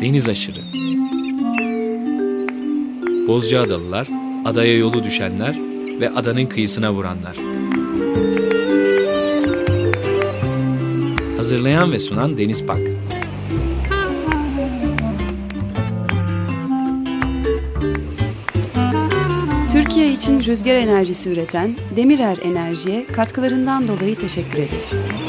Deniz aşırı. Bozcaadalılar, adaya yolu düşenler ve adanın kıyısına vuranlar. Hazırlayan ve sunan Deniz Pak. Türkiye için rüzgar enerjisi üreten Demirer Enerji'ye katkılarından dolayı teşekkür ederiz.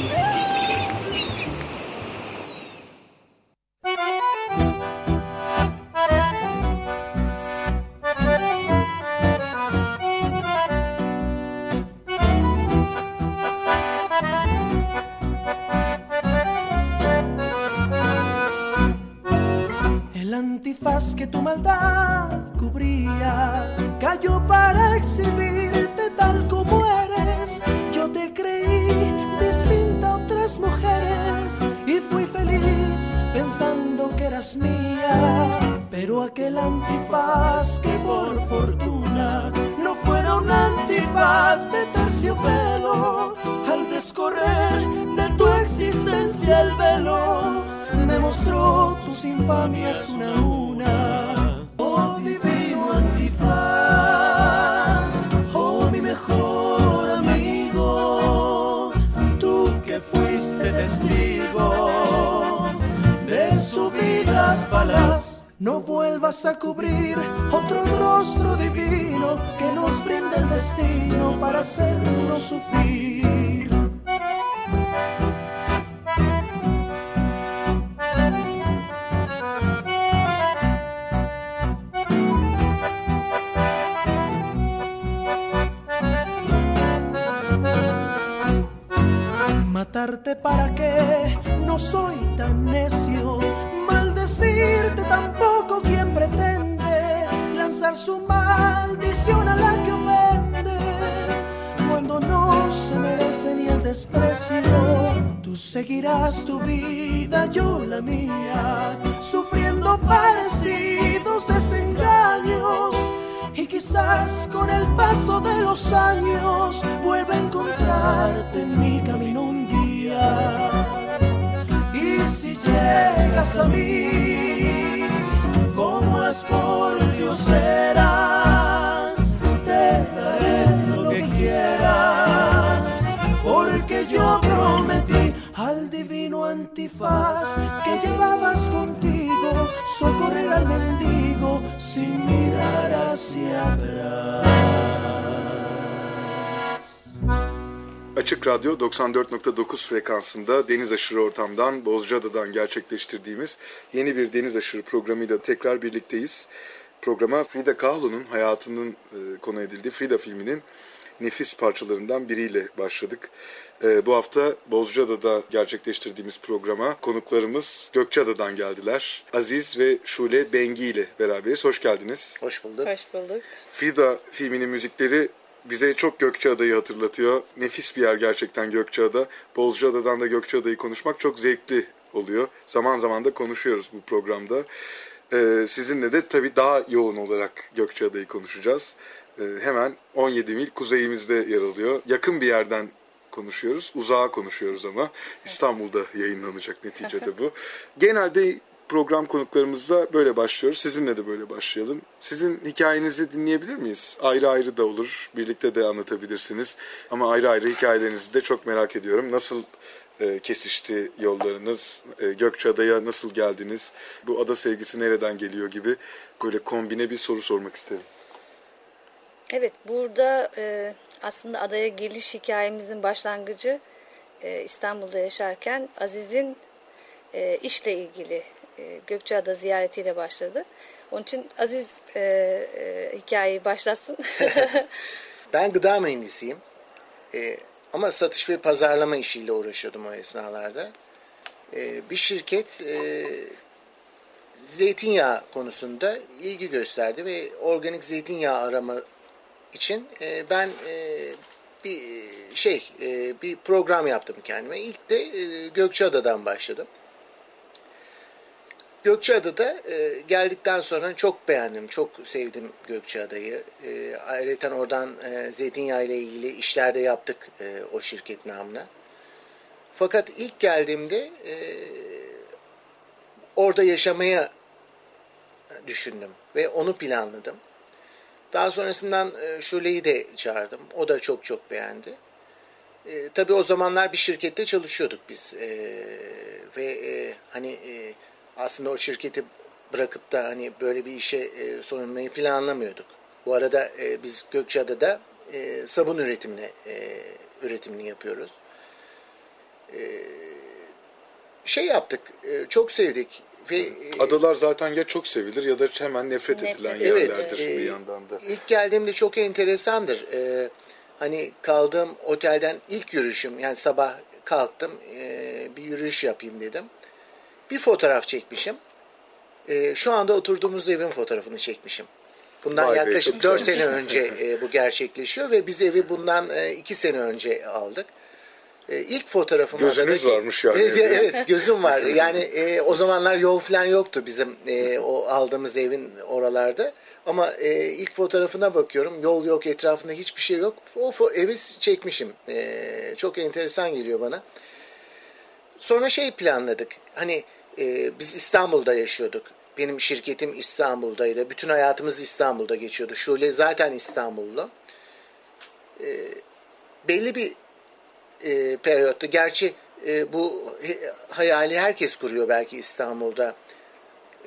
Nos brinda el destino para hacernos sufrir. Matarte para qué, no soy tan necio. Maldecirte tampoco quien pretende lanzar su maldición desprecio, tú seguirás tu vida, yo la mía, sufriendo parecidos desengaños. Y quizás con el paso de los años vuelva a encontrarte en mi camino un día. Y si llegas a mí, como las por Dios serás, divino antifaz que llevabas contigo socorrer al mendigo sin mirar hacia atrás. Açık Radyo 94.9 frekansında deniz aşırı ortamdan Bozcaada'dan gerçekleştirdiğimiz yeni bir deniz aşırı programıyla tekrar birlikteyiz. Programa Frida Kahlo'nun hayatının e, konu edildiği Frida filminin nefis parçalarından biriyle başladık. E, bu hafta Bozcaada'da gerçekleştirdiğimiz programa konuklarımız Gökçeada'dan geldiler. Aziz ve Şule Bengi ile beraberiz. Hoş geldiniz. Hoş bulduk. Hoş bulduk. Frida filminin müzikleri bize çok Gökçeada'yı hatırlatıyor. Nefis bir yer gerçekten Gökçeada. Bozcaada'dan da Gökçeada'yı konuşmak çok zevkli oluyor. Zaman zaman da konuşuyoruz bu programda. Ee, sizinle de tabii daha yoğun olarak Gökçeada'yı konuşacağız. Ee, hemen 17 mil kuzeyimizde yer alıyor. Yakın bir yerden konuşuyoruz. Uzağa konuşuyoruz ama İstanbul'da yayınlanacak neticede bu. Genelde program konuklarımızla böyle başlıyoruz. Sizinle de böyle başlayalım. Sizin hikayenizi dinleyebilir miyiz? Ayrı ayrı da olur. Birlikte de anlatabilirsiniz. Ama ayrı ayrı hikayelerinizi de çok merak ediyorum. Nasıl e, kesişti yollarınız? E, Gökçeada'ya nasıl geldiniz? Bu ada sevgisi nereden geliyor gibi böyle kombine bir soru sormak isterim. Evet burada e, aslında adaya geliş hikayemizin başlangıcı e, İstanbul'da yaşarken Aziz'in e, işle ilgili e, Gökçeada ziyaretiyle başladı. Onun için Aziz e, e, hikayeyi başlatsın. Ben gıda mühendisiyim. Ee, ama satış ve pazarlama işiyle uğraşıyordum o esnalarda. Ee, bir şirket e, zeytinyağı konusunda ilgi gösterdi ve organik zeytinyağı arama için e, ben e, bir şey e, bir program yaptım kendime. İlk de e, Gökçeada'dan başladım. Gökçeada'da e, geldikten sonra çok beğendim, çok sevdim Gökçeada'yı. E, ayrıca oradan zeytinyağı ile ilgili işler de yaptık o şirket namına. Fakat ilk geldiğimde e, orada yaşamaya düşündüm ve onu planladım. Daha sonrasından e, Şule'yi de çağırdım. O da çok çok beğendi. E, tabii o zamanlar bir şirkette çalışıyorduk biz. E, ve e, hani e, aslında o şirketi bırakıp da hani böyle bir işe e, soyunmayı planlamıyorduk. Bu arada e, biz Gökçeada'da e, sabun üretimine e, üretimini yapıyoruz. E, şey yaptık, e, çok sevdik ve e, Adalar zaten ya çok sevilir ya da hemen nefret Nefret edilen Evet, yerlerdir e, bir yandan da. İlk geldiğimde çok enteresandır. Ee, hani kaldığım otelden ilk yürüyüşüm yani sabah kalktım ee, bir yürüyüş yapayım dedim. Bir fotoğraf çekmişim. Ee, şu anda oturduğumuz evin fotoğrafını çekmişim. Bundan Vay be, yaklaşık çok 4 güzel. sene önce e, bu gerçekleşiyor ve biz evi bundan 2 sene önce aldık. E, ilk fotoğrafım Gözünüz adadaki- varmış yani. Evet, evet gözüm var. Yani e, o zamanlar yol falan yoktu bizim e, o aldığımız evin oralarda. Ama e, ilk fotoğrafına bakıyorum yol yok etrafında hiçbir şey yok. O evi çekmişim. E, çok enteresan geliyor bana. Sonra şey planladık. Hani e, biz İstanbul'da yaşıyorduk. Benim şirketim İstanbul'daydı. Bütün hayatımız İstanbul'da geçiyordu. Şule zaten İstanbullu. E, belli bir e, periyotta. Gerçi e, bu hayali herkes kuruyor belki İstanbul'da.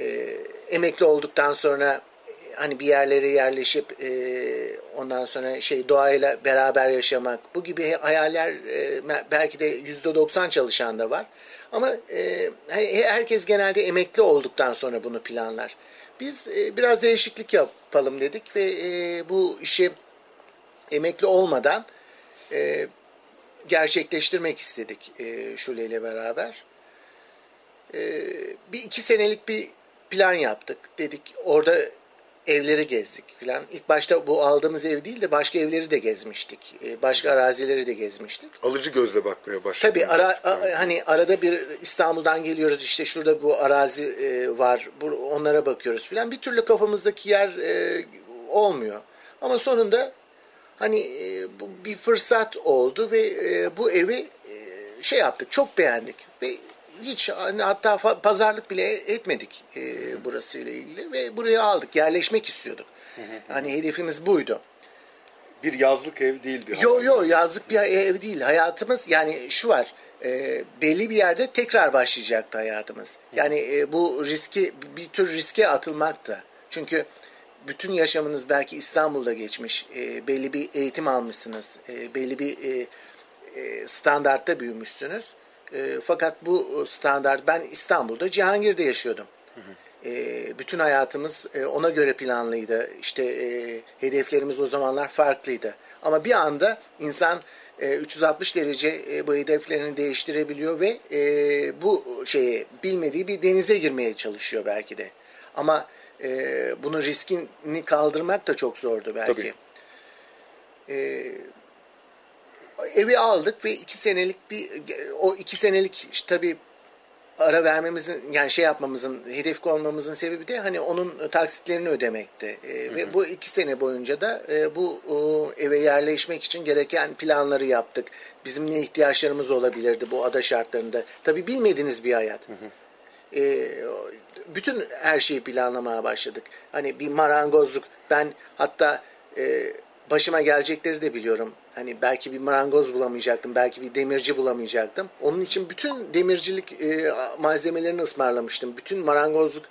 E, emekli olduktan sonra e, hani bir yerlere yerleşip e, ondan sonra şey doğayla beraber yaşamak bu gibi hayaller e, belki de yüzde doksan çalışan da var. Ama e, herkes genelde emekli olduktan sonra bunu planlar. Biz e, biraz değişiklik yapalım dedik ve e, bu işi emekli olmadan e, gerçekleştirmek istedik e, Şule ile beraber. E, bir iki senelik bir plan yaptık. Dedik orada evleri gezdik falan. İlk başta bu aldığımız ev değil de başka evleri de gezmiştik. E, başka arazileri de gezmiştik. Alıcı gözle bakmaya başladım. Tabii ara, a- hani arada bir İstanbul'dan geliyoruz işte şurada bu arazi e, var bu, onlara bakıyoruz filan bir türlü kafamızdaki yer e, olmuyor. Ama sonunda hani e, bu bir fırsat oldu ve e, bu evi e, şey yaptık çok beğendik ve hiç hani hatta pazarlık bile etmedik e, burası ile ilgili ve buraya aldık yerleşmek istiyorduk. Hani hedefimiz buydu. Bir yazlık ev değildi. Yo yo yazlık bir ev değil. Hayatımız yani şu var. e, belli bir yerde tekrar başlayacaktı hayatımız. Yani e, bu riski bir tür riske atılmaktı. Çünkü bütün yaşamınız belki İstanbul'da geçmiş. E, belli bir eğitim almışsınız. E, belli bir e, e, standartta büyümüşsünüz. E, fakat bu standart ben İstanbul'da Cihangir'de yaşıyordum. E, bütün hayatımız e, ona göre planlıydı. İşte e, hedeflerimiz o zamanlar farklıydı. Ama bir anda insan e, 360 derece e, bu hedeflerini değiştirebiliyor ve e, bu şeye bilmediği bir denize girmeye çalışıyor belki de. Ama e, bunun riskini kaldırmak da çok zordu belki. Tabii. E, evi aldık ve iki senelik bir o iki senelik işte tabii ara vermemizin yani şey yapmamızın hedef koymamızın sebebi de hani onun taksitlerini ödemekti. E, ve bu iki sene boyunca da e, bu o, eve yerleşmek için gereken planları yaptık. Bizim ne ihtiyaçlarımız olabilirdi bu ada şartlarında. Tabii bilmediğiniz bir hayat. E, bütün her şeyi planlamaya başladık. Hani bir marangozluk ben hatta e, başıma gelecekleri de biliyorum. Hani belki bir marangoz bulamayacaktım, belki bir demirci bulamayacaktım. Onun için bütün demircilik e, malzemelerini ısmarlamıştım. Bütün marangozluk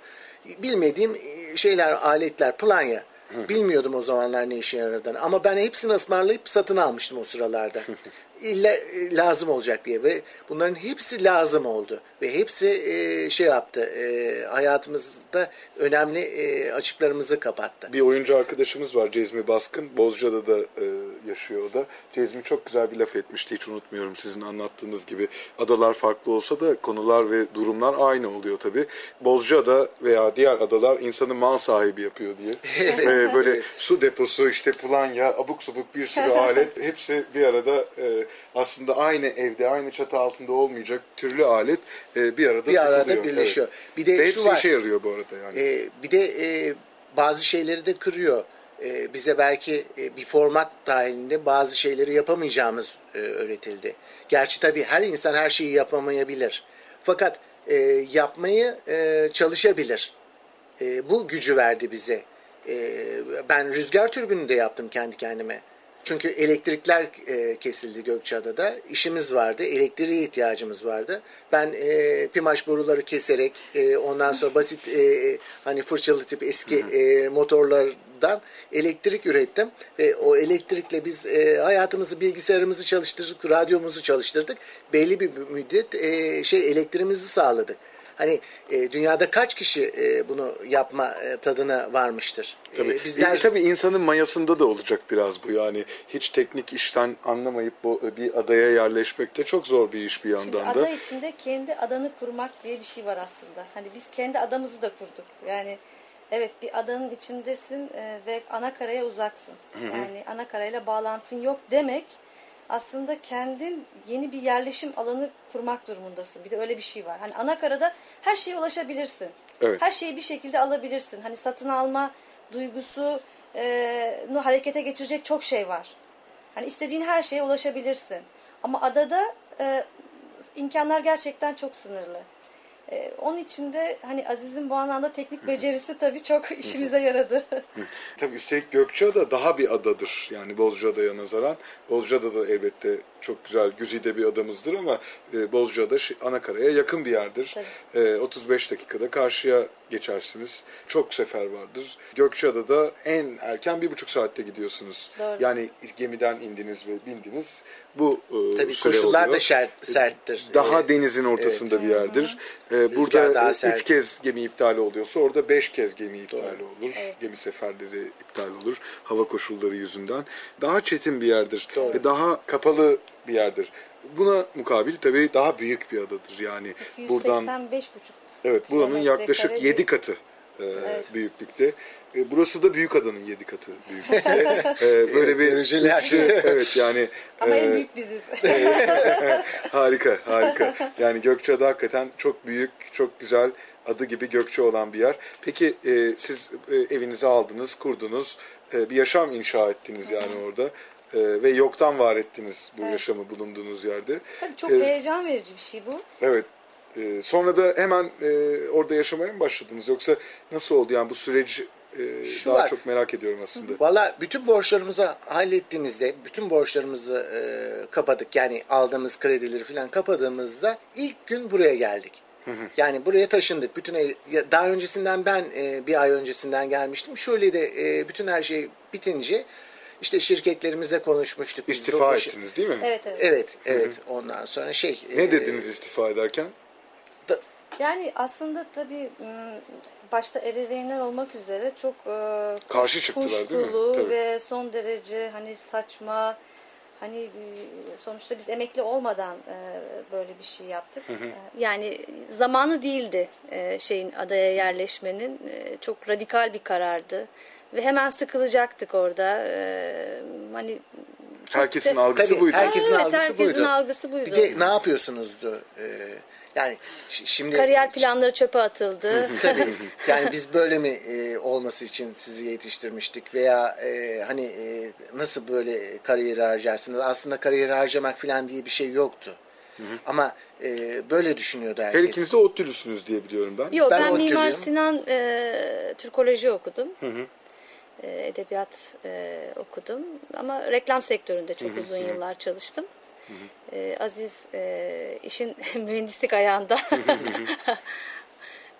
bilmediğim e, şeyler, aletler, planya. Bilmiyordum o zamanlar ne işe yaradığını. Ama ben hepsini ısmarlayıp satın almıştım o sıralarda. İlla e, lazım olacak diye ve bunların hepsi lazım oldu ve hepsi e, şey yaptı. E, hayatımızda önemli e, açıklarımızı kapattı. Bir oyuncu arkadaşımız var Cezmi Baskın. Bozcaada'da e, yaşıyor o da. Cezmi çok güzel bir laf etmişti hiç unutmuyorum sizin anlattığınız gibi. Adalar farklı olsa da konular ve durumlar aynı oluyor tabii. Bozcaada veya diğer adalar insanı mal sahibi yapıyor diye. E, böyle su deposu işte planya abuk subuk bir sürü alet hepsi bir arada e, aslında aynı evde aynı çatı altında olmayacak türlü alet e, bir arada Bir arada tutuluyor. birleşiyor. Evet. Bir de Ve şu hepsi var. işe yarıyor bu arada yani. E, bir de e, bazı şeyleri de kırıyor. E, bize belki e, bir format dahilinde bazı şeyleri yapamayacağımız e, öğretildi. Gerçi tabii her insan her şeyi yapamayabilir. Fakat e, yapmayı e, çalışabilir. e, bu gücü verdi bize. E, ben rüzgar türbünü de yaptım kendi kendime. Çünkü elektrikler e, kesildi Gökçeada'da. İşimiz vardı. Elektriğe ihtiyacımız vardı. Ben e, pimaş boruları keserek e, ondan sonra basit e, hani fırçalı tip eski e, motorlardan elektrik ürettim. Ve o elektrikle biz e, hayatımızı, bilgisayarımızı çalıştırdık, radyomuzu çalıştırdık. Belli bir müddet e, şey elektriğimizi sağladık. Hani e, dünyada kaç kişi e, bunu yapma e, tadına varmıştır? E, Tabii. bizler E, tabii insanın mayasında da olacak biraz bu yani. Hiç teknik işten anlamayıp bu bir adaya yerleşmek de çok zor bir iş bir yandan Şimdi da. ada içinde kendi adanı kurmak diye bir şey var aslında. Hani biz kendi adamızı da kurduk. Yani evet bir adanın içindesin e, ve ana karaya uzaksın. Yani ana karayla bağlantın yok demek aslında kendin yeni bir yerleşim alanı kurmak durumundasın. Bir de öyle bir şey var. Hani ana karada her şeye ulaşabilirsin. Evet. Her şeyi bir şekilde alabilirsin. Hani satın alma duygusu e, harekete geçirecek çok şey var. Hani istediğin her şeye ulaşabilirsin. Ama adada e, imkanlar gerçekten çok sınırlı. E, onun için de hani Aziz'in bu anlamda teknik becerisi tabii çok işimize yaradı. Tabii üstelik Gökçeada daha bir adadır. Yani Bozcaada'ya nazaran. Bozcaada da elbette çok güzel, güzide bir adamızdır ama e, Bozcaada Anakara'ya yakın bir yerdir. E, 35 dakikada karşıya geçersiniz. Çok sefer vardır. Gökçeada'da en erken bir buçuk saatte gidiyorsunuz. Doğru. Yani gemiden indiniz ve bindiniz. Bu e, Tabii süre koşullar oluyor. da şer- serttir. Daha Evet. denizin ortasında bir yerdir. E, burada e, sert. üç kez gemi iptali oluyorsa orada beş kez gemi iptali olur. Gemi seferleri iptal olur. Hava koşulları yüzünden. Daha çetin bir yerdir. Ve daha kapalı bir yerdir. Buna mukabil tabii daha büyük bir adadır. Yani buradan 285,5 evet buranın kilometre yaklaşık kare 7 bir- katı e, büyüklükte. E, burası da büyük adanın 7 katı büyüklükte. E, böyle bir Dereceler. üçü- evet yani Ama en e, büyük biziz. harika, harika. Yani Gökçeada hakikaten çok büyük, çok güzel, adı gibi Gökçe olan bir yer. Peki e, siz e, evinizi aldınız, kurdunuz, e, bir yaşam inşa ettiniz yani orada. E, ve yoktan var ettiniz bu yaşamı bulunduğunuz yerde. Tabii çok E, heyecan verici bir şey bu. Evet. E, sonra da hemen e, orada yaşamaya mı başladınız yoksa nasıl oldu yani bu süreci e, Şu daha var. çok merak ediyorum aslında. Valla bütün borçlarımızı hallettiğimizde, bütün borçlarımızı e, kapadık. Yani aldığımız kredileri falan kapadığımızda ilk gün buraya geldik. Yani buraya taşındık. Bütün ev- daha öncesinden ben e, bir ay öncesinden gelmiştim. Şöyle de e, bütün her şey bitince işte şirketlerimizle konuşmuştuk. Biz İstifa ettiniz değil mi? Evet evet. Evet, evet. Ondan sonra şey. Ne e, dediniz istifa ederken? Yani aslında tabii m, başta ebeveynler olmak üzere çok e, Karşı çıktılar, değil mi? kuşkulu Tabii. ve son derece hani saçma hani e, sonuçta biz emekli olmadan e, böyle bir şey yaptık. E, Yani zamanı değildi e, şeyin adaya yerleşmenin. E, Çok radikal bir karardı ve hemen sıkılacaktık orada. E, Hani Herkesin da- algısı Tabii, buydu. herkesin Evet, algısı herkesin buydu. algısı buydu. Bir de ne yapıyorsunuzdu? E, yani şimdi Kariyer planları çöpe atıldı. Tabii. Yani biz böyle mi e, olması için sizi yetiştirmiştik veya e, hani e, nasıl böyle kariyeri harcarsınız? Aslında kariyeri harcamak falan diye bir şey yoktu. Ama e, böyle düşünüyordu herkes. Her ikiniz de ODTÜ'lüsünüz diye biliyorum ben. Yok Ben ben, Mimar. Sinan e, Türkoloji okudum. E, edebiyat e, okudum. Ama reklam sektöründe çok uzun yıllar çalıştım. E, Aziz e, işin mühendislik ayağında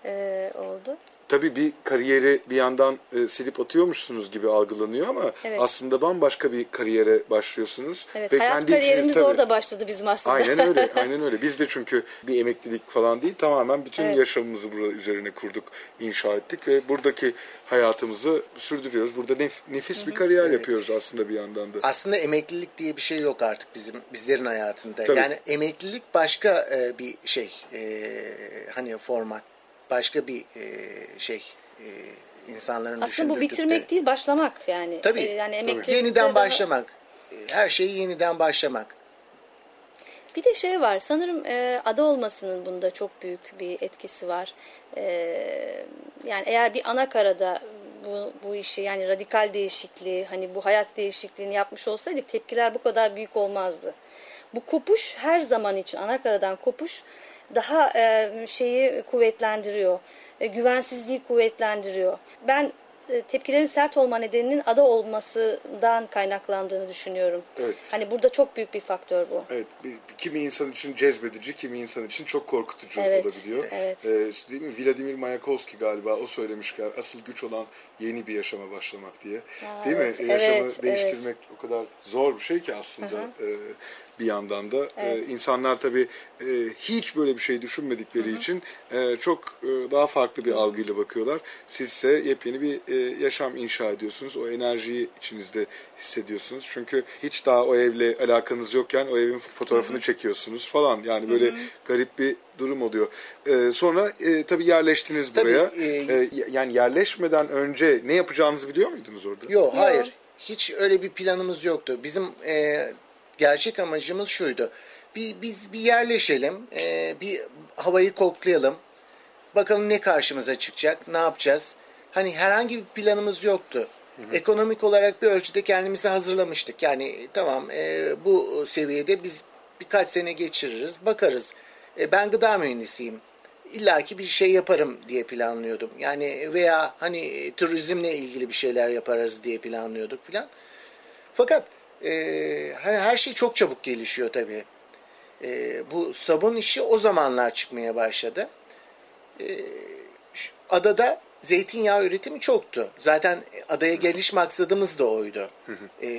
e, oldu. Tabii bir kariyeri bir yandan e, silip atıyormuşsunuz gibi algılanıyor ama Evet. aslında bambaşka bir kariyere başlıyorsunuz. Evet, Ve hayat kendi içiniz kariyerimiz tabii- orada başladı bizim aslında. Aynen öyle, aynen öyle. Biz de çünkü bir emeklilik falan değil, tamamen bütün Evet. yaşamımızı burada üzerine kurduk, inşa ettik ve buradaki hayatımızı sürdürüyoruz. Burada nef- nefis bir kariyer yapıyoruz aslında bir yandan da. Aslında emeklilik diye bir şey yok artık bizim bizlerin hayatında. Tabii. Yani emeklilik başka e, bir şey. e, hani format. Başka bir e, şey. e, insanların Aslında bu bitirmek değil, başlamak yani. Tabii. E, yani emeklilikte Yeniden daha- başlamak. E, Her şeyi yeniden başlamak. Bir de şey var sanırım e, ada olmasının bunda çok büyük bir etkisi var. E, yani eğer bir ana karada bu, bu işi yani radikal değişikliği hani bu hayat değişikliğini yapmış olsaydık tepkiler bu kadar büyük olmazdı. Bu kopuş her zaman için ana karadan kopuş daha e, şeyi kuvvetlendiriyor. e, güvensizliği kuvvetlendiriyor. Ben e, tepkilerin sert olma nedeninin ada olmasından kaynaklandığını düşünüyorum. Evet. Hani burada çok büyük bir faktör bu. Evet, bir- kimi insan için cezbedici, kimi insan için çok korkutucu Evet, olabiliyor. evet. Ee, işte değil mi? Vladimir Mayakovski galiba o söylemiş ki asıl güç olan yeni bir yaşama başlamak diye. Aa, değil evet, mi? Yaşamı evet, değiştirmek o kadar zor bir şey ki aslında e, bir yandan da. E, insanlar tabii e, hiç böyle bir şey düşünmedikleri için e, çok e, daha farklı bir algıyla bakıyorlar. Siz ise yepyeni bir e, yaşam inşa ediyorsunuz. O enerjiyi içinizde hissediyorsunuz. Çünkü hiç daha o evle alakanız yokken o evin fotoğrafını çekiyorsunuz falan. Yani böyle garip bir durum oluyor. E, sonra e, tabii yerleştiniz Tabii, buraya. e, E, yani yerleşmeden önce ne yapacağınızı biliyor muydunuz orada? Yok hayır. Hiç öyle bir planımız yoktu. Bizim e, gerçek amacımız şuydu. Bir, biz bir yerleşelim, e, bir havayı koklayalım. Bakalım ne karşımıza çıkacak, ne yapacağız. Hani herhangi bir planımız yoktu. Ekonomik olarak bir ölçüde kendimizi hazırlamıştık. Yani tamam e, bu seviyede biz birkaç sene geçiririz, bakarız. E, ben gıda mühendisiyim. İlla ki bir şey yaparım diye planlıyordum. Yani veya hani e, turizmle ilgili bir şeyler yaparız diye planlıyorduk falan. Fakat e, hani her şey çok çabuk gelişiyor tabii. E, bu sabun işi o zamanlar çıkmaya başladı. E, adada zeytinyağı üretimi çoktu. Zaten adaya geliş maksadımız da oydu. E,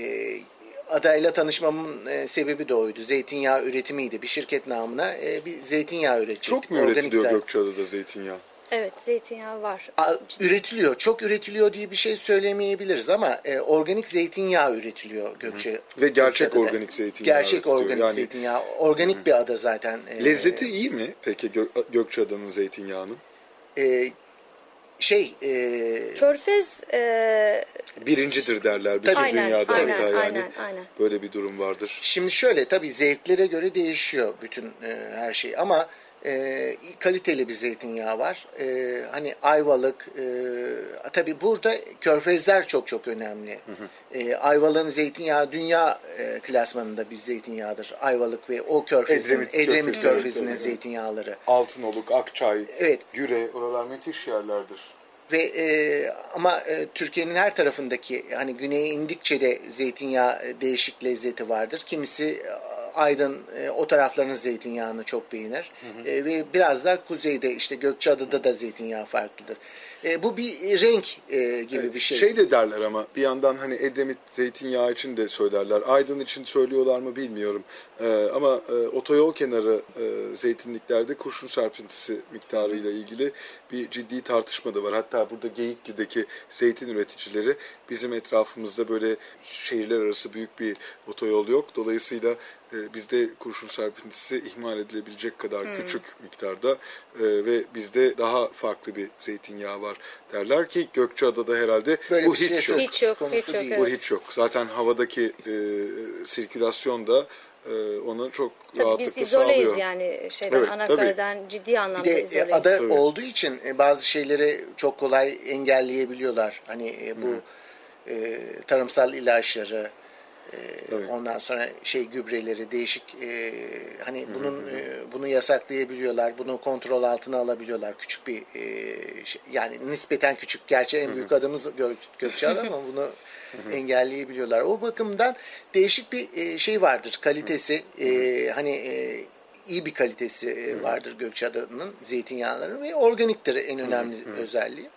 adayla tanışmamın e, sebebi de oydu. Zeytinyağı üretimiydi. Bir şirket namına e, bir zeytinyağı üretecektik. Çok mu üretiliyor Gökçeada'da zeytinyağı? Evet zeytinyağı var. A- üretiliyor. Çok üretiliyor diye bir şey söylemeyebiliriz ama e, organik zeytinyağı üretiliyor Gökçe. Ve gerçek Gökçeada'da. organik zeytinyağı Gerçek üretiliyor. organik Yani- zeytinyağı. Organik bir ada zaten. E, Lezzeti iyi mi peki Gö- Gökçeada'nın zeytinyağının? e, şey e, Körfez e, Birincidir derler bütün Aynen, dünyada aynen, hatta yani. aynen, aynen. Böyle bir durum vardır. Şimdi şöyle tabii zevklere göre değişiyor bütün e, her şey ama e, kaliteli bir zeytinyağı var. E, hani ayvalık e, tabii burada körfezler çok çok önemli. E, ayvalığın zeytinyağı dünya e, klasmanında bir zeytinyağıdır. Ayvalık ve o körfezin Edremit Edremit, Körfezi, körfezinin evet, zeytinyağları. Altınoluk, Akçay, Evet. Güre oralar müthiş yerlerdir. Ve e, ama e, Türkiye'nin her tarafındaki hani güneye indikçe de zeytinyağı e, değişik lezzeti vardır. Kimisi Aydın e, o tarafların zeytinyağını çok beğenir. E, ve biraz da kuzeyde işte Gökçeada'da da zeytinyağı farklıdır. E, bu bir renk e, gibi bir şey. de derler ama bir yandan hani Edremit zeytinyağı için de söylerler. Aydın için söylüyorlar mı bilmiyorum. Ee, ama e, otoyol kenarı e, zeytinliklerde kurşun serpintisi miktarıyla ilgili bir ciddi tartışma da var. Hatta burada Geyikli'deki zeytin üreticileri bizim etrafımızda böyle şehirler arası büyük bir otoyol yok. Dolayısıyla e, bizde kurşun serpintisi ihmal edilebilecek kadar küçük miktarda e, ve bizde daha farklı bir zeytinyağı var derler ki Gökçeada'da herhalde Böyle bu bir şey hiç yok. söz Hiç yok, konusu hiç yok, değil. evet. Bu hiç yok. Zaten havadaki e, sirkülasyon da e, onu çok tabii rahatlıkla biz izoleyiz sağlıyor. yani şeyden Evet, Anakara'dan ciddi Bir anlamda de e, izoleyiz. ada Tabii. olduğu için bazı şeyleri çok kolay engelleyebiliyorlar. Hani bu e, tarımsal ilaçları, e, Tabii. ondan sonra şey gübreleri, değişik e, hani bunun e, bunu yasaklayabiliyorlar, bunu kontrol altına alabiliyorlar. Küçük bir e, şey- yani nispeten küçük. Gerçi en büyük adımız Gök, Gökçeada ama bunu engelleyebiliyorlar. O bakımdan değişik bir e, şey vardır. Kalitesi e, hani e, iyi bir kalitesi e, vardır Gökçeada'nın zeytinyağları ve organiktir en önemli özelliği.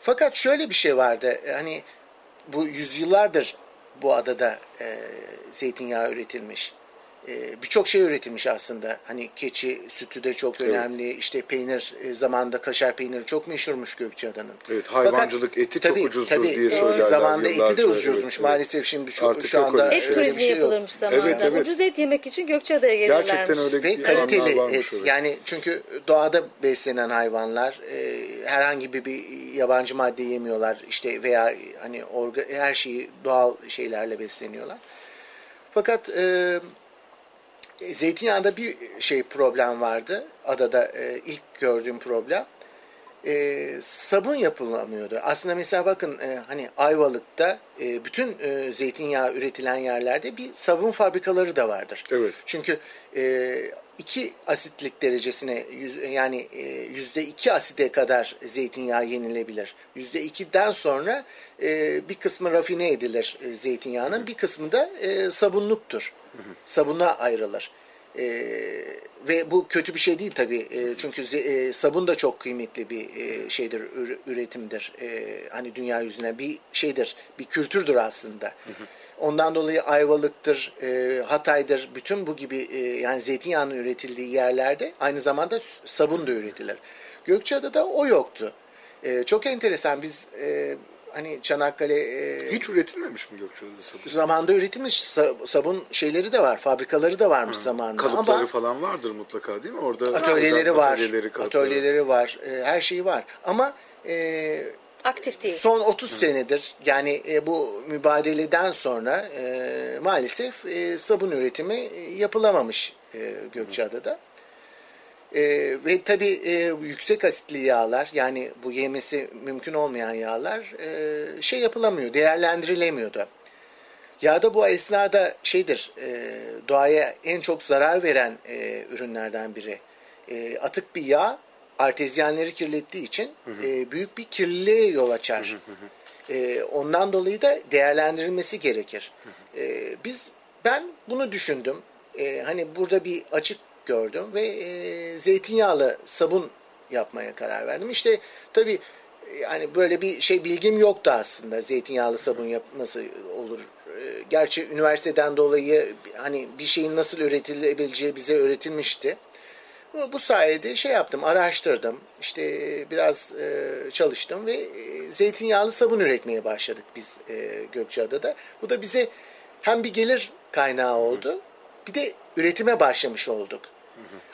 Fakat şöyle bir şey vardı. Hani bu yüzyıllardır bu adada e, zeytinyağı üretilmiş. E, Birçok şey üretilmiş aslında. Hani keçi sütü de çok Evet. önemli. İşte peynir e, zamanında kaşar peyniri çok meşhurmuş Gökçeada'nın. Evet, hayvancılık, eti çok ucuzdur diye e, söylerler Zamanında eti de ucuzmuş. Evet, evet. Maalesef şimdi şu, Artık şu anda öyle Et şey. öyle turizmi şey yapılırmış zamanında. Evet, evet. Ucuz et yemek için Gökçeada'ya gelirlermiş. Gerçekten öyle Ve kaliteli et. evet. Yani çünkü doğada beslenen hayvanlar e, herhangi bir, bir yabancı madde yemiyorlar. İşte veya hani orga, her şeyi doğal şeylerle besleniyorlar. Fakat e, zeytinyağında bir şey problem vardı. Adada e, ilk gördüğüm problem. E, sabun yapılamıyordu. Aslında mesela bakın e, hani Ayvalık'ta e, bütün e, zeytinyağı üretilen yerlerde bir sabun fabrikaları da vardır. Evet. Çünkü e, iki asitlik derecesine yüz, yani e, yüzde iki aside kadar zeytinyağı yenilebilir. Yüzde ikiden sonra e, bir kısmı rafine edilir e, zeytinyağının, bir kısmı da e, sabunluktur. Sabuna ayrılır. E, ve bu kötü bir şey değil tabii. E, çünkü e, sabun da çok kıymetli bir e, şeydir, ür- üretimdir. E, hani dünya yüzüne bir şeydir, bir kültürdür aslında. Ondan dolayı Ayvalık'tır, e, Hatay'dır, bütün bu gibi e, yani zeytinyağının üretildiği yerlerde aynı zamanda sabun da üretilir. Gökçeada'da o yoktu. E, çok enteresan biz e, hani Çanakkale e, Hiç üretilmemiş mi Gökçeada'da sabun? zamanda üretilmiş sa- sabun şeyleri de var, fabrikaları da varmış zamanında. Kalıpları Ama falan vardır mutlaka değil mi? Orada atölyeleri var, atölyeleri, kalıpları. atölyeleri var, e, her şeyi var. Ama e, Aktif değil. Son 30 senedir yani e, bu mübadeleden sonra e, maalesef e, sabun üretimi e, yapılamamış e, Gökçeada'da. E, ve tabii e, yüksek asitli yağlar yani bu yemesi mümkün olmayan yağlar e, şey yapılamıyor, değerlendirilemiyor da. Yağda bu esnada şeydir, e, doğaya en çok zarar veren e, ürünlerden biri. E, atık bir yağ artezyenleri kirlettiği için e, büyük bir kirliliğe yol açar. E, ondan dolayı da değerlendirilmesi gerekir. E, biz ben bunu düşündüm. E, hani burada bir açık gördüm ve e, zeytinyağlı sabun yapmaya karar verdim. İşte tabii yani böyle bir şey bilgim yoktu aslında zeytinyağlı sabun yap nasıl olur. E, Gerçi üniversiteden dolayı hani bir şeyin nasıl üretilebileceği bize öğretilmişti. Bu, sayede şey yaptım, araştırdım. İşte biraz e, çalıştım ve e, zeytinyağlı sabun üretmeye başladık biz e, Gökçeada'da. Bu da bize hem bir gelir kaynağı oldu, bir de üretime başlamış olduk.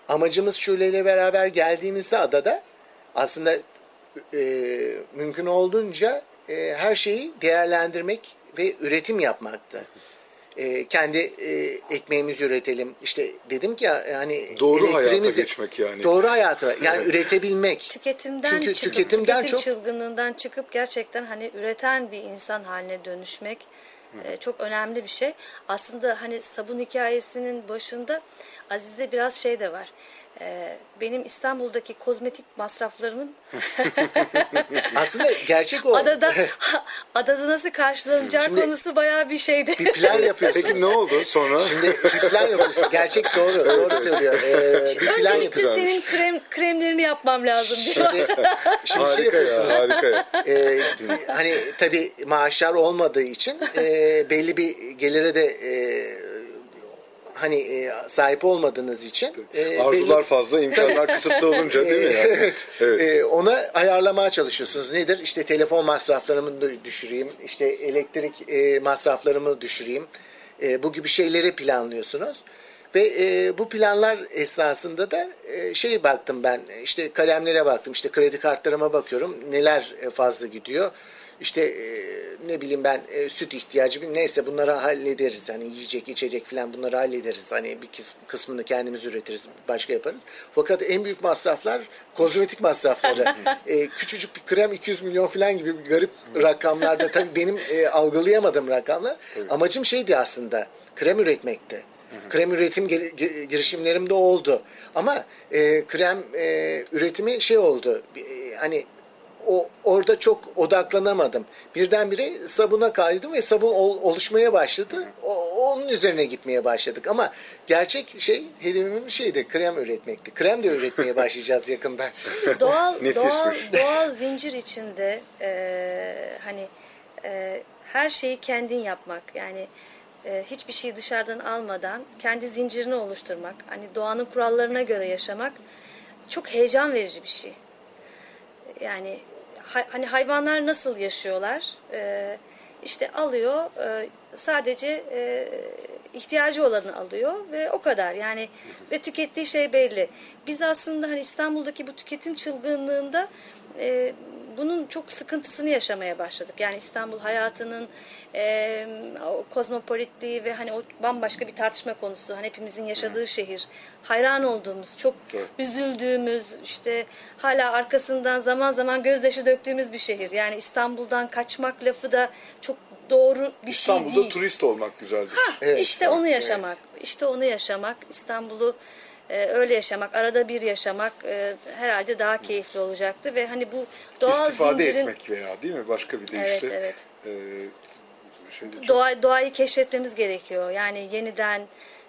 Amacımız Şule ile beraber geldiğimizde adada aslında e, mümkün olduğunca e, her şeyi değerlendirmek ve üretim yapmaktı. E, kendi e, ekmeğimizi üretelim. İşte dedim ki ya, hani Doğru hayata geçmek yani. Doğru hayata yani üretebilmek. tüketimden Çünkü çıkıp, tüketimden tüketim çok çılgınlığından çıkıp gerçekten hani üreten bir insan haline dönüşmek e, çok önemli bir şey. Aslında hani sabun hikayesinin başında Azize biraz şey de var. E, benim İstanbul'daki kozmetik masraflarımın aslında gerçek o. adada adada nasıl karşılanacağı Şimdi- konusu bayağı bir şeydi. bir plan yapıyorsunuz. Peki ne oldu sonra? Şimdi bir plan yapıyorsun. Gerçek doğru. Doğru söylüyor. Ee, bir plan Öncelikle yapıyorsun. senin krem kremlerini yapmam lazım diyor. Şimdi, şimdi şey harika yapıyorsunuz. ya harika ya. Ee, hani tabii maaşlar olmadığı için e, belli bir gelire de e, hani e, sahip olmadığınız için e, Arzular belli- fazla, imkanlar kısıtlı olunca değil mi? Yani? evet. Evet. Ee, ona ayarlamaya çalışıyorsunuz. Nedir? İşte telefon masraflarımı da düşüreyim. işte elektrik e, masraflarımı düşüreyim. E, bu gibi şeyleri planlıyorsunuz. Ve e, bu planlar esnasında da e, şey baktım ben. işte kalemlere baktım. işte kredi kartlarıma bakıyorum. Neler e, fazla gidiyor. İşte e, ne bileyim ben e, süt ihtiyacı bir neyse bunları hallederiz. Hani yiyecek içecek falan bunları hallederiz. Hani bir kıs- kısmını kendimiz üretiriz. Başka yaparız. Fakat en büyük masraflar kozmetik masrafları. e, küçücük bir krem 200 milyon falan gibi garip rakamlarda. Tabii benim e, algılayamadığım rakamlar. Amacım şeydi aslında. Krem üretmekti. Krem üretim gir- gi- girişimlerim de oldu. Ama e, krem e, üretimi şey oldu. e, hani o orada çok odaklanamadım. Birdenbire sabuna kaydım ve sabun ol- oluşmaya başladı. O, onun üzerine gitmeye başladık. Ama gerçek şey hedefimiz şeydi krem üretmekti. Krem de üretmeye başlayacağız yakında. doğal doğal doğal zincir içinde e, hani e, her şeyi kendin yapmak yani e, hiçbir şeyi dışarıdan almadan kendi zincirini oluşturmak hani doğanın kurallarına göre yaşamak çok heyecan verici bir şey. Yani hani hayvanlar nasıl yaşıyorlar? E, işte alıyor e, sadece e, ihtiyacı olanı alıyor ve o kadar. Yani ve tükettiği şey belli. Biz aslında hani İstanbul'daki bu tüketim çılgınlığında e, bunun çok sıkıntısını yaşamaya başladık. Yani İstanbul hayatının e, o kozmopolitliği ve hani o bambaşka bir tartışma konusu. Hani hepimizin yaşadığı şehir. Hayran olduğumuz, çok üzüldüğümüz, işte hala arkasından zaman zaman gözyaşı döktüğümüz bir şehir. Yani İstanbul'dan kaçmak lafı da çok doğru bir şey İstanbul'da değil. turist olmak güzeldir. Evet, işte onu yaşamak. işte onu yaşamak. İstanbul'u e, öyle yaşamak, arada bir yaşamak e, herhalde daha keyifli olacaktı ve hani bu doğal İstifade zincirin etmek veya değil mi? Başka bir deyişle. Evet, evet. Ee, şimdi çok- doğa, doğayı keşfetmemiz gerekiyor. Yani yeniden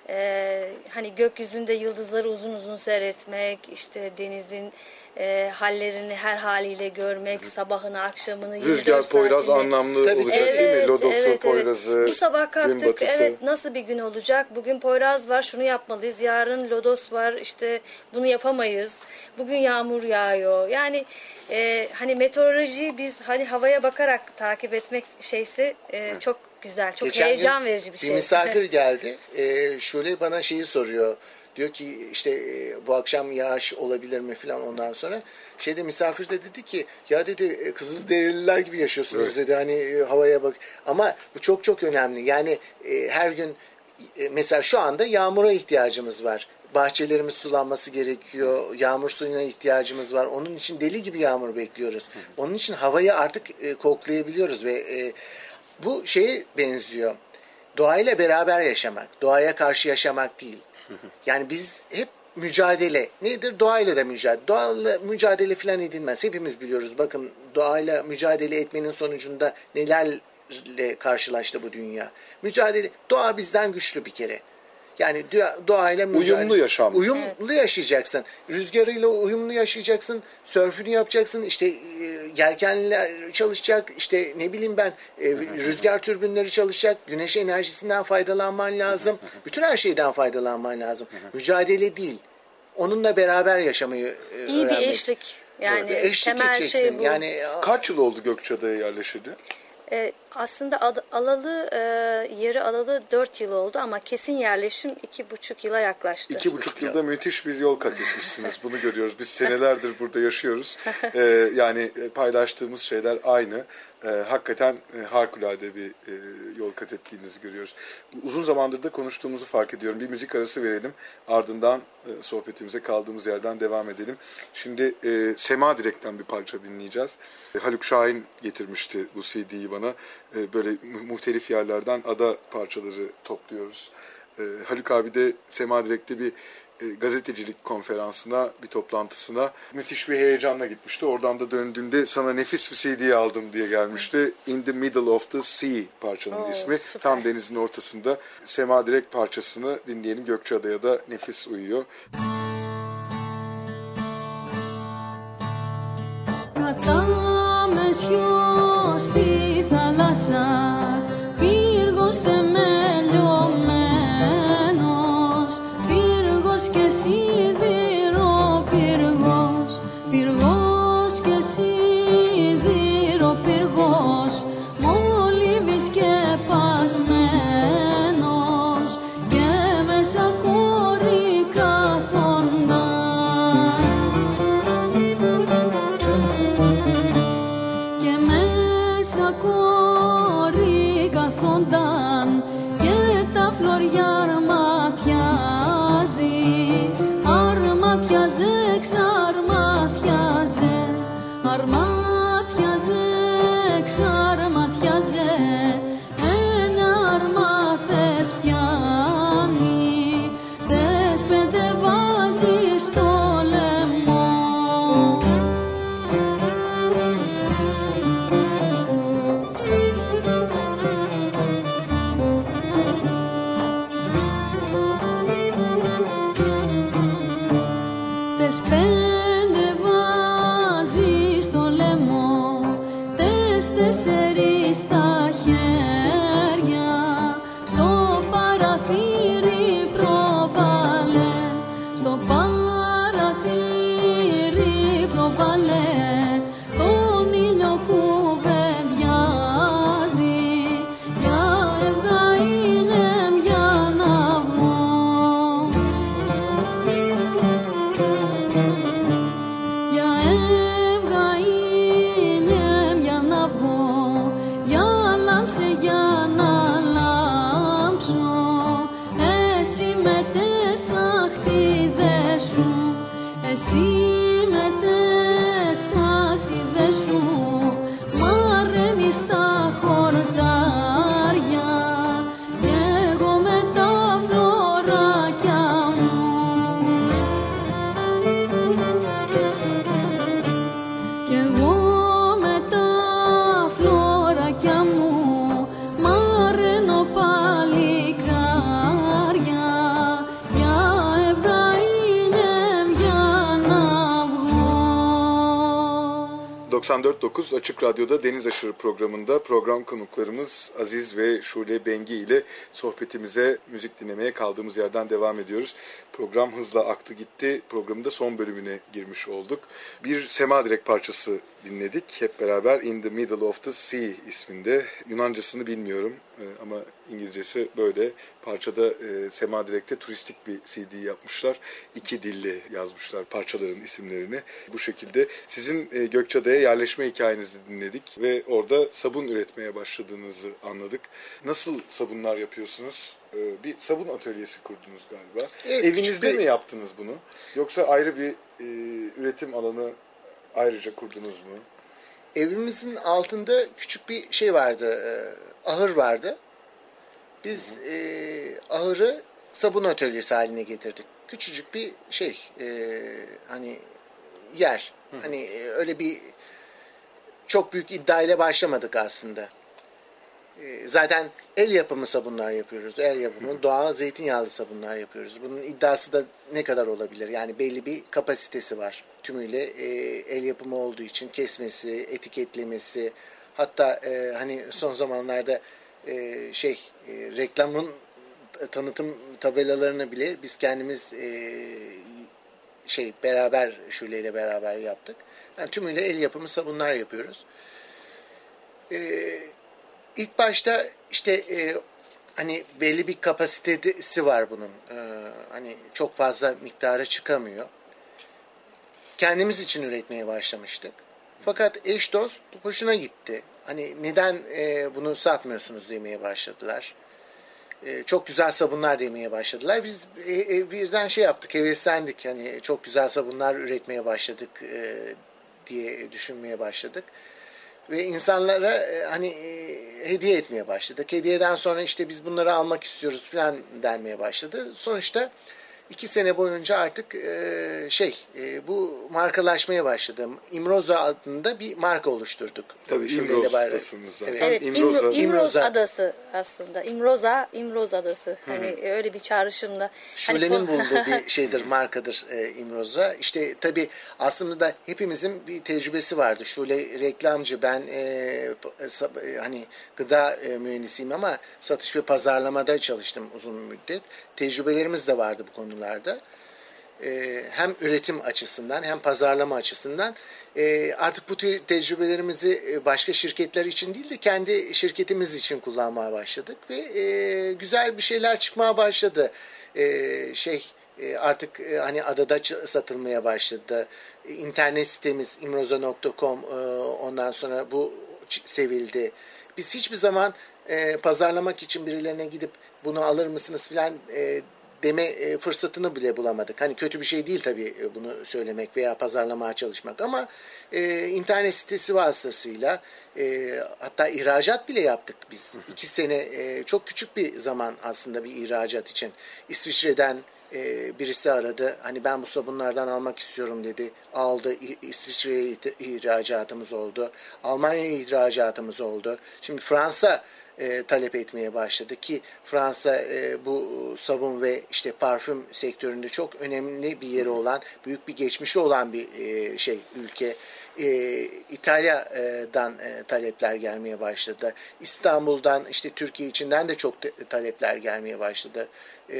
e, hani gökyüzünde yıldızları uzun uzun seyretmek, işte denizin e, hallerini her haliyle görmek, sabahını, akşamını, 24 Rüzgar, Poyraz saatini. anlamlı Tabii, olacak değil mi? Lodosu, Poyraz'ı, Bu sabah kalktık evet nasıl bir gün olacak? Bugün Poyraz var şunu yapmalıyız. Yarın Lodos var işte bunu yapamayız. Bugün yağmur yağıyor. Yani e, hani meteorolojiyi biz hani havaya bakarak takip etmek şeyse e, çok güzel. Çok Geçen heyecan verici bir şey. Bir misafir geldi. Ee, Şule bana şeyi soruyor. Diyor ki işte e, bu akşam yağış olabilir mi falan ondan sonra. Şeyde misafir de dedi ki ya dedi e, Kızılderililer gibi yaşıyorsunuz dedi hani e, havaya bak. Ama bu çok çok önemli. Yani e, her gün e, mesela şu anda yağmura ihtiyacımız var. Bahçelerimiz sulanması gerekiyor. Yağmur suyuna ihtiyacımız var. Onun için deli gibi yağmur bekliyoruz. Onun için havayı artık e, koklayabiliyoruz ve e, bu şeye benziyor. Doğayla beraber yaşamak, doğaya karşı yaşamak değil. Yani biz hep mücadele. Nedir? Doğayla da mücadele. Doğayla mücadele falan edilmez. Hepimiz biliyoruz. Bakın doğayla mücadele etmenin sonucunda nelerle karşılaştı bu dünya. Mücadele. Doğa bizden güçlü bir kere. Yani doğa- doğayla mücadele. Uyumlu yaşam. Uyumlu yaşayacaksın. Rüzgarıyla uyumlu yaşayacaksın. Sörfünü yapacaksın. İşte e, yelkenler çalışacak. İşte ne bileyim ben e, rüzgar türbinleri çalışacak. Güneş enerjisinden faydalanman lazım. Bütün her şeyden faydalanman lazım. Mücadele değil. Onunla beraber yaşamayı e, İyi bir öğrenmek. eşlik. Yani Evet, eşlik temel edeceksin. şey bu. Yani Kaç yıl oldu Gökçeada'ya yerleşildi? E, aslında ad- alalı e, yeri alalı 4 yıl oldu ama kesin yerleşim 2,5 yıla yaklaştı. İki buçuk yılda müthiş bir yol kat etmişsiniz. Bunu görüyoruz. Biz senelerdir burada yaşıyoruz. Ee, yani e, paylaştığımız şeyler aynı. Ee, hakikaten e, harikulade bir e, yol kat ettiğinizi görüyoruz. Uzun zamandır da konuştuğumuzu fark ediyorum. Bir müzik arası verelim. Ardından e, sohbetimize kaldığımız yerden devam edelim. Şimdi e, Sema Direk'ten bir parça dinleyeceğiz. E, Haluk Şahin getirmişti bu CD'yi bana. E, böyle mu- muhtelif yerlerden ada parçaları topluyoruz. E, Haluk abi de Sema Direk'te bir e, gazetecilik konferansına, bir toplantısına müthiş bir heyecanla gitmişti. Oradan da döndüğünde sana nefis bir CD aldım diye gelmişti. In the Middle of the Sea parçanın Oo, ismi. süper. Tam denizin ortasında. Sema Direk parçasını dinleyelim. Gökçeada'ya da nefis uyuyor. Κατάμε σιώ στη θάλασσα Πύργος θεμελιωμένος 94.9 Açık Radyo'da Deniz Aşırı programında program konuklarımız Aziz ve Şule Bengi ile sohbetimize müzik dinlemeye kaldığımız yerden devam ediyoruz. Program hızla aktı gitti. Programın da son bölümüne girmiş olduk. Bir Sema Direk parçası dinledik. Hep beraber In the Middle of the Sea isminde. Yunancasını bilmiyorum e, ama İngilizcesi böyle. Parçada e, Sema Direk'te turistik bir CD yapmışlar. İki dilli yazmışlar parçaların isimlerini. Bu şekilde sizin e, Gökçeada'ya yerleşme hikayenizi dinledik ve orada sabun üretmeye başladığınızı anladık. Nasıl sabunlar yapıyorsunuz? E, bir sabun atölyesi kurdunuz galiba. Evet, Evinizde bir- mi yaptınız bunu? Yoksa ayrı bir e, üretim alanı ayrıca kurdunuz mu? Evimizin altında küçük bir şey vardı, e, ahır vardı. Biz e, ahırı sabun atölyesi haline getirdik. Küçücük bir şey, e, hani yer. Hani e, öyle bir çok büyük iddiayla başlamadık aslında. E, zaten el yapımı sabunlar yapıyoruz. El yapımı doğal zeytinyağlı sabunlar yapıyoruz. Bunun iddiası da ne kadar olabilir? Yani belli bir kapasitesi var. Tümüyle e, el yapımı olduğu için kesmesi, etiketlemesi, hatta e, hani son zamanlarda e, şey e, reklamın tanıtım tabelalarını bile biz kendimiz e, şey beraber Şule ile beraber yaptık. Yani tümüyle el yapımı sabunlar yapıyoruz. Ee, ilk başta işte e, hani belli bir kapasitesi var bunun. Ee, hani çok fazla miktara çıkamıyor. Kendimiz için üretmeye başlamıştık. Fakat eş dost hoşuna gitti. Hani neden e, bunu satmıyorsunuz demeye başladılar. E, çok güzel sabunlar demeye başladılar. Biz e, e, birden şey yaptık, heveslendik. Hani çok güzel sabunlar üretmeye başladık e, diye düşünmeye başladık. Ve insanlara e, hani e, hediye etmeye başladık. Hediyeden sonra işte biz bunları almak istiyoruz falan denmeye başladı. Sonuçta iki sene boyunca artık e, şey e, bu markalaşmaya başladım. İmroza adında bir marka oluşturduk. Tabii İmroz'dasınız zaten. Evet. Evet, İmroza- İmro- İmroz İmroza. Adası aslında. İmroza, İmroz Adası. Hani öyle bir çağrışımla. Hani Şule'nin fo- bulduğu bir şeydir, markadır e, İmroz'a. İşte tabii aslında da hepimizin bir tecrübesi vardı. Şule reklamcı, ben e, e, hani gıda e, mühendisiyim ama satış ve pazarlamada çalıştım uzun müddet. Tecrübelerimiz de vardı bu konularda. E, hem üretim açısından hem pazarlama açısından e, artık bu tür tecrübelerimizi e, başka şirketler için değil de kendi şirketimiz için kullanmaya başladık ve güzel bir şeyler çıkmaya başladı. Şey artık hani adada satılmaya başladı. İnternet sitemiz imroza.com ondan sonra bu sevildi. Biz hiçbir zaman pazarlamak için birilerine gidip bunu alır mısınız filan deme e, fırsatını bile bulamadık. Hani kötü bir şey değil tabii e, bunu söylemek veya pazarlamaya çalışmak ama e, internet sitesi vasıtasıyla e, hatta ihracat bile yaptık biz. İki sene e, çok küçük bir zaman aslında bir ihracat için. İsviçre'den e, birisi aradı. Hani ben bu sabunlardan almak istiyorum dedi. Aldı. İsviçre'ye ihracatımız oldu. Almanya'ya ihracatımız oldu. Şimdi Fransa e, talep etmeye başladı ki Fransa e, bu sabun ve işte parfüm sektöründe çok önemli bir yeri olan, büyük bir geçmişi olan bir e, şey ülke. E, İtalya'dan e, talepler gelmeye başladı. İstanbul'dan işte Türkiye içinden de çok talepler gelmeye başladı. E,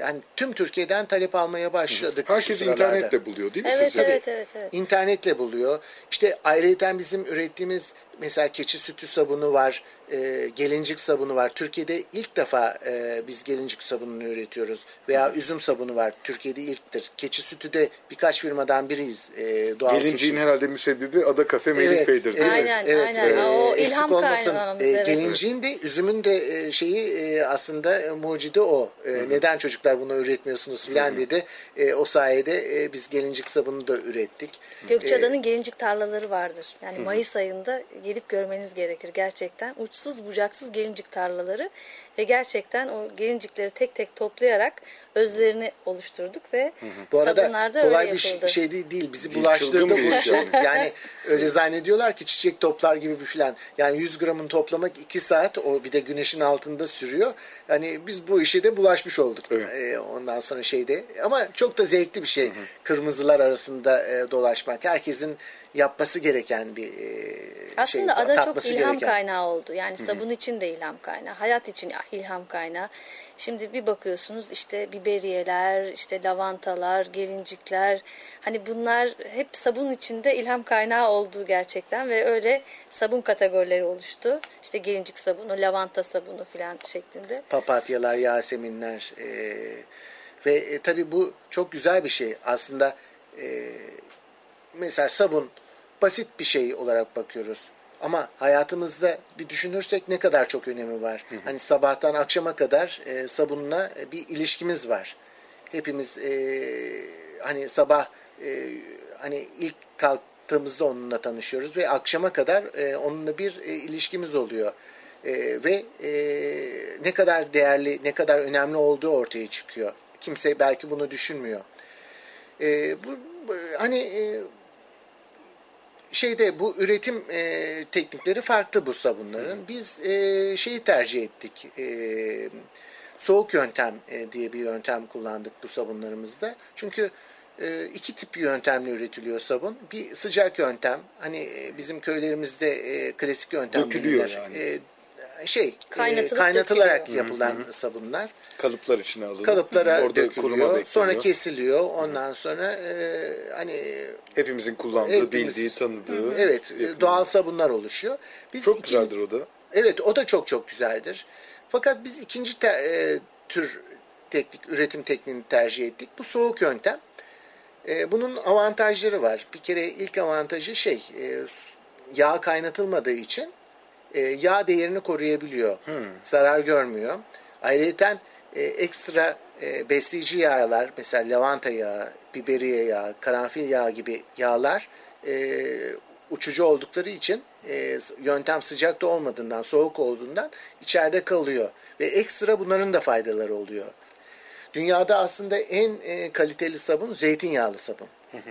yani tüm Türkiye'den talep almaya başladık. Herkes internetle buluyor değil mi Evet, sizi? evet, evet, evet. İnternetle buluyor. İşte ayrıca bizim ürettiğimiz mesela keçi sütü sabunu var, e, gelincik sabunu var. Türkiye'de ilk defa e, biz gelincik sabununu üretiyoruz. Veya üzüm sabunu var. Türkiye'de ilktir. Keçi sütü de birkaç firmadan biriyiz. E, doğal Gelinciğin keçi. herhalde müsebbibi Ada Kafe Melih Evet, Bey'dir. değil mi? Aynen, aynen. Ee, O ilham olmasın. kaynağımız, evet. Gelinciğin de üzümün de e, şeyi e, aslında e, mucidi o. E, neden çocuklar bunu üretmiyorsunuz filan dedi. E, o sayede e, biz gelincik sabunu da ürettik. Gökçeada'nın gelincik tarlaları vardır. Yani Mayıs ayında gelip görmeniz gerekir gerçekten. Uçsuz bucaksız gelincik tarlaları Ve gerçekten o gelincikleri tek tek toplayarak özlerini oluşturduk ve Bu arada sabunlarda kolay öyle bir şey- yapıldı. şey değil, değil. bizi Değil, bulaştırdı bu iş şey. yani. Öyle zannediyorlar ki çiçek toplar gibi bir filan. Yani 100 gramını toplamak 2 saat o bir de güneşin altında sürüyor. Yani biz bu işe de bulaşmış olduk. Evet. Ee, ondan sonra şeyde ama çok da zevkli bir şey. Kırmızılar arasında e, dolaşmak. Herkesin yapması gereken bir e, Aslında şey. ada çok ilham gereken. kaynağı oldu. Yani sabun için de ilham kaynağı, hayat için ilham kaynağı. Şimdi bir bakıyorsunuz işte biberiyeler, işte lavantalar, gelincikler. Hani bunlar hep sabun içinde ilham kaynağı olduğu gerçekten ve öyle sabun kategorileri oluştu. İşte gelincik sabunu, lavanta sabunu filan şeklinde. papatyalar, yaseminler e, ve e, tabii bu çok güzel bir şey. Aslında e, mesela sabun basit bir şey olarak bakıyoruz. Ama hayatımızda bir düşünürsek ne kadar çok önemi var. Hani sabahtan akşama kadar e, sabunla e, bir ilişkimiz var. Hepimiz e, hani sabah e, hani ilk kalktığımızda onunla tanışıyoruz ve akşama kadar e, onunla bir e, ilişkimiz oluyor. E, ve e, ne kadar değerli, ne kadar önemli olduğu ortaya çıkıyor. Kimse belki bunu düşünmüyor. E, bu, bu- hani e, şeyde bu üretim e, teknikleri farklı bu sabunların. Biz e, şeyi tercih ettik. E, soğuk yöntem e, diye bir yöntem kullandık bu sabunlarımızda. Çünkü e, iki tip yöntemle üretiliyor sabun. Bir sıcak yöntem. Hani e, bizim köylerimizde e, klasik yöntem Dökülüyor yani. E, şey e, Kaynatılıp kaynatılarak dökülüyor. yapılan sabunlar Kalıplar içine alınıp kalıplara orada kuruma dökülüyor. bekliyor. Sonra kesiliyor. Ondan sonra e, hani Hepimizin kullandığı, Hepimiz- bildiği, tanıdığı. Evet, yapılıyor. doğal sabunlar oluşuyor. Biz Çok ikinci- güzeldir o da. Evet, o da çok çok güzeldir. Fakat biz ikinci ter- e, tür teknik üretim tekniğini tercih ettik. Bu soğuk yöntem. E, bunun avantajları var. Bir kere ilk avantajı şey, e, yağ kaynatılmadığı için e, yağ değerini koruyabiliyor. Zarar görmüyor. Ayrıca e, ekstra e, besleyici yağlar, mesela lavanta yağı, biberiye yağı, karanfil yağı gibi yağlar e, uçucu oldukları için e, yöntem sıcakta olmadığından, soğuk olduğundan içeride kalıyor. Ve ekstra bunların da faydaları oluyor. Dünyada aslında en e, kaliteli sabun zeytinyağlı sabun.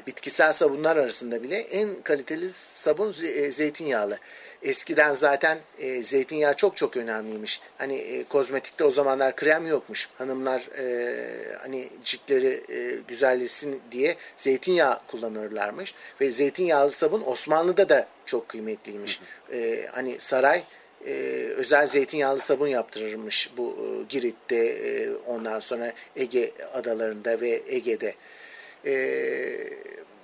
Bitkisel sabunlar arasında bile en kaliteli sabun e, zeytinyağlı. Eskiden zaten e, zeytinyağı çok çok önemliymiş. Hani e, kozmetikte o zamanlar krem yokmuş. Hanımlar e, hani ciltleri e, güzelleşsin diye zeytinyağı kullanırlarmış. Ve zeytinyağlı sabun Osmanlı'da da çok kıymetliymiş. E, hani saray e, özel zeytinyağlı sabun yaptırırmış bu e, Girit'te e, ondan sonra Ege adalarında ve Ege'de. E,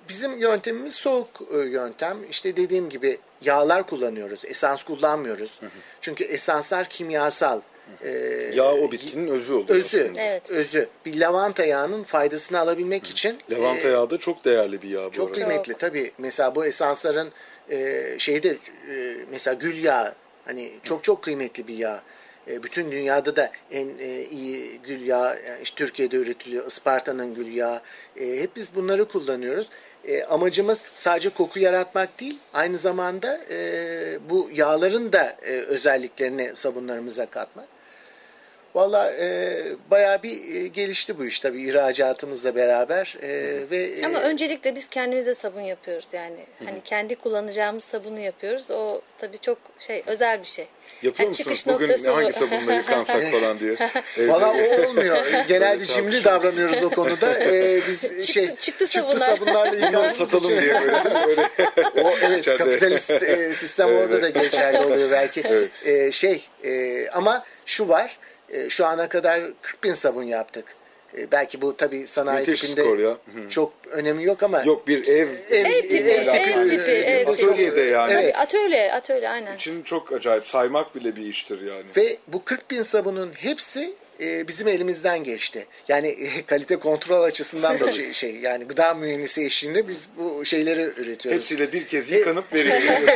bizim yöntemimiz soğuk e, yöntem. İşte dediğim gibi yağlar kullanıyoruz. Esans kullanmıyoruz. Çünkü esanslar kimyasal. E, Yağ o bitkinin özü oluyor özü. aslında. Evet. Özü. Bir lavanta yağının faydasını alabilmek için Lavanta e, yağı da çok değerli bir yağ bu çok arada. kıymetli tabii. Mesela bu esansların e, şeyde e, mesela gül yağı hani çok çok kıymetli bir yağ. E, bütün dünyada da en e, iyi gül yağı yani işte Türkiye'de üretiliyor. Isparta'nın gül yağı. E, hep biz bunları kullanıyoruz. E, amacımız sadece koku yaratmak değil, aynı zamanda e, bu yağların da e, özelliklerini sabunlarımıza katmak. Valla e, bayağı bir e, gelişti bu iş tabii ihracatımızla beraber e, ve Ama e, öncelikle biz kendimize sabun yapıyoruz yani. Hani kendi kullanacağımız sabunu yapıyoruz. O tabii çok şey özel bir şey. Yapıyor Yani musunuz? Bugün hangi sabunla yıkansak falan diye. Valla o olmuyor. Genelde cimri davranıyoruz o konuda. Ee, biz Çıktı- şey çıktı sabunlar. sabunlarla satalım diye böyle. değil mi? Böyle. O evet İçeride. kapitalist e, sistem Evet. orada da geçerli oluyor belki. Evet. E, şey e, ama şu var. E, şu ana kadar 40 bin sabun yaptık. E, belki bu tabii sanayi Müthiş tipinde skor ya. çok önemi yok ama Yok bir ev, Ev- Ev tipi, ev ev tipi, tipi, ev tipi. atölyede yani. Evet. Tabii atölye, atölye aynen. için çok acayip. Saymak bile bir iştir yani. Ve bu 40 bin sabunun hepsi e, bizim elimizden geçti. Yani kalite kontrol açısından da şey, şey yani gıda mühendisi eşliğinde biz bu şeyleri üretiyoruz. Hepsiyle bir kez yıkanıp veriliyor.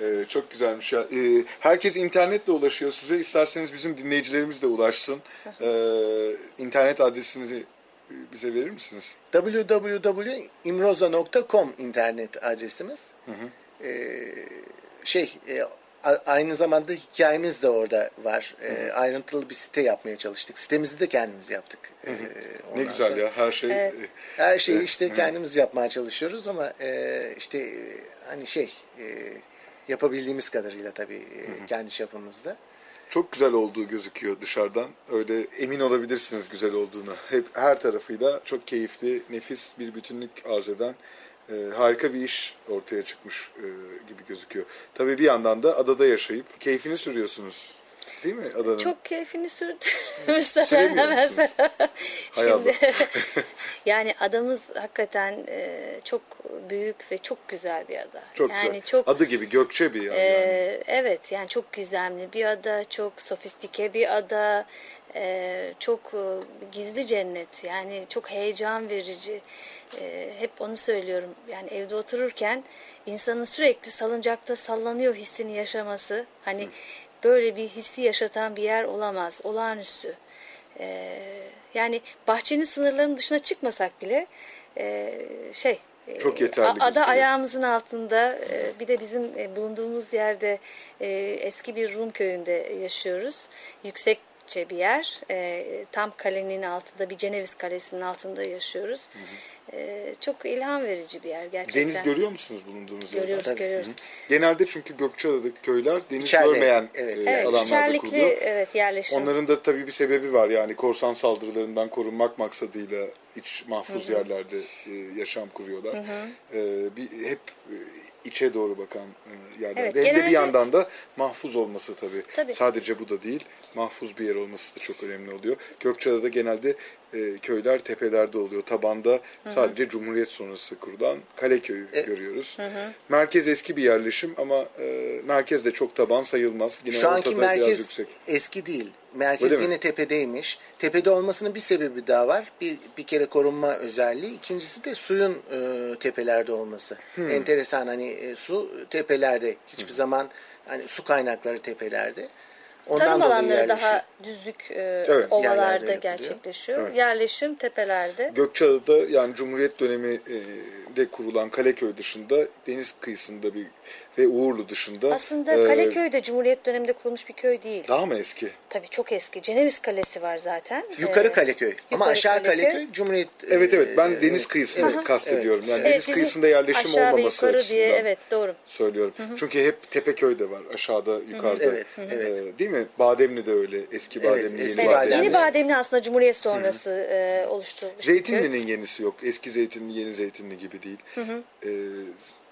Ee, güzelmiş ya. Ee, herkes internetle ulaşıyor size. İsterseniz bizim dinleyicilerimiz de ulaşsın. Ee, internet adresinizi e, bize verir misiniz? www.imroza.com internet adresimiz. Ee, şey e, a- aynı zamanda hikayemiz de orada var. E, ayrıntılı bir site yapmaya çalıştık. Sitemizi de kendimiz yaptık. E, Ne güzel sonra- ya her şey. Evet. Her şeyi işte kendimiz yapmaya çalışıyoruz ama e, işte e, hani şey e, yapabildiğimiz kadarıyla tabii e, kendi çapımızda. Çok güzel olduğu gözüküyor dışarıdan. Öyle emin olabilirsiniz güzel olduğunu. Hep her tarafıyla çok keyifli, nefis bir bütünlük arz eden e, harika bir iş ortaya çıkmış e, gibi gözüküyor. Tabii bir yandan da adada yaşayıp keyfini sürüyorsunuz. Değil mi adanın? Çok keyfini sürdü. Hay Şimdi yani adamız hakikaten e, çok büyük ve çok güzel bir ada. Çok yani güzel. çok Adı gibi Gökçe bir yer. yani. Ee, evet yani çok gizemli bir ada, çok sofistike bir ada, ee, çok e, gizli cennet yani çok heyecan verici. Ee, hep onu söylüyorum yani evde otururken insanın sürekli salıncakta sallanıyor hissini yaşaması hani böyle bir hissi yaşatan bir yer olamaz, olağanüstü. Ee, yani bahçenin sınırlarının dışına çıkmasak bile e, şey e, Çok yeterli ada gözüküyor. ayağımızın altında e, bir de bizim e, bulunduğumuz yerde e, eski bir Rum köyünde yaşıyoruz. Yüksekçe bir yer. E, Tam kalenin altında bir Ceneviz Kalesi'nin altında yaşıyoruz. E, Çok ilham verici bir yer gerçekten. Deniz görüyor musunuz bulunduğunuz yerden? Görüyoruz, Tabii. görüyoruz. Genelde çünkü Gökçeada'daki köyler deniz İçeride, görmeyen evet. e, Evet, alanlarda içerlikli kuruluyor. evet yerleşim. Onların da tabii bir sebebi var yani korsan saldırılarından korunmak maksadıyla iç mahfuz yerlerde e, yaşam kuruyorlar. E, bir hep e, içe doğru bakan e, yerlerde. Evet, Hem de bir yandan da mahfuz olması tabii. Tabii. Sadece bu da değil. Mahfuz bir yer olması da çok önemli oluyor. Gökçeada'da genelde e, köyler tepelerde oluyor. Tabanda sadece Cumhuriyet sonrası kurulan Kaleköy'ü E, görüyoruz. Merkez eski bir yerleşim ama e, merkez de çok taban sayılmaz. Yine Şu anki merkez yüksek. eski değil. Merkez Öyle mi? yine tepedeymiş. Tepede olmasının bir sebebi daha var. Bir, bir kere korunma özelliği. İkincisi de suyun e, tepelerde olması. Hmm. Enteresan hani e, su tepelerde. Hiçbir zaman hani su kaynakları tepelerde. Ondan Tarım alanları yerleşiyor. daha düzlük e, Evet, ovalarda gerçekleşiyor. Evet. Yerleşim tepelerde. Gökçeada'da yani Cumhuriyet dönemi e, de kurulan Kaleköy dışında deniz kıyısında bir ve Uğurlu dışında Aslında e, Kaleköy de Cumhuriyet döneminde kurulmuş bir köy değil. daha mı eski? Tabii çok eski. Ceneviz Kalesi var zaten. Yukarı Ee, Kaleköy. Ama yukarı aşağı Kaleköy. Kaleköy Cumhuriyet. Evet evet ben e, deniz kıyısını evet, kastediyorum. Yani Evet, deniz bizim kıyısında yerleşim aşağı olmaması yukarı açısından diye evet doğru. söylüyorum. Çünkü hep Tepeköy de var aşağıda yukarıda. Evet, E, değil mi? Bademli de öyle. Eski Evet, Bademli, eski yeni Evet, Bademli. yeni Bademli aslında Cumhuriyet sonrası e, oluşturulmuş. bir köy. Zeytinli'nin yenisi yok. Eski Zeytinli, yeni Zeytinli gibi değil. E,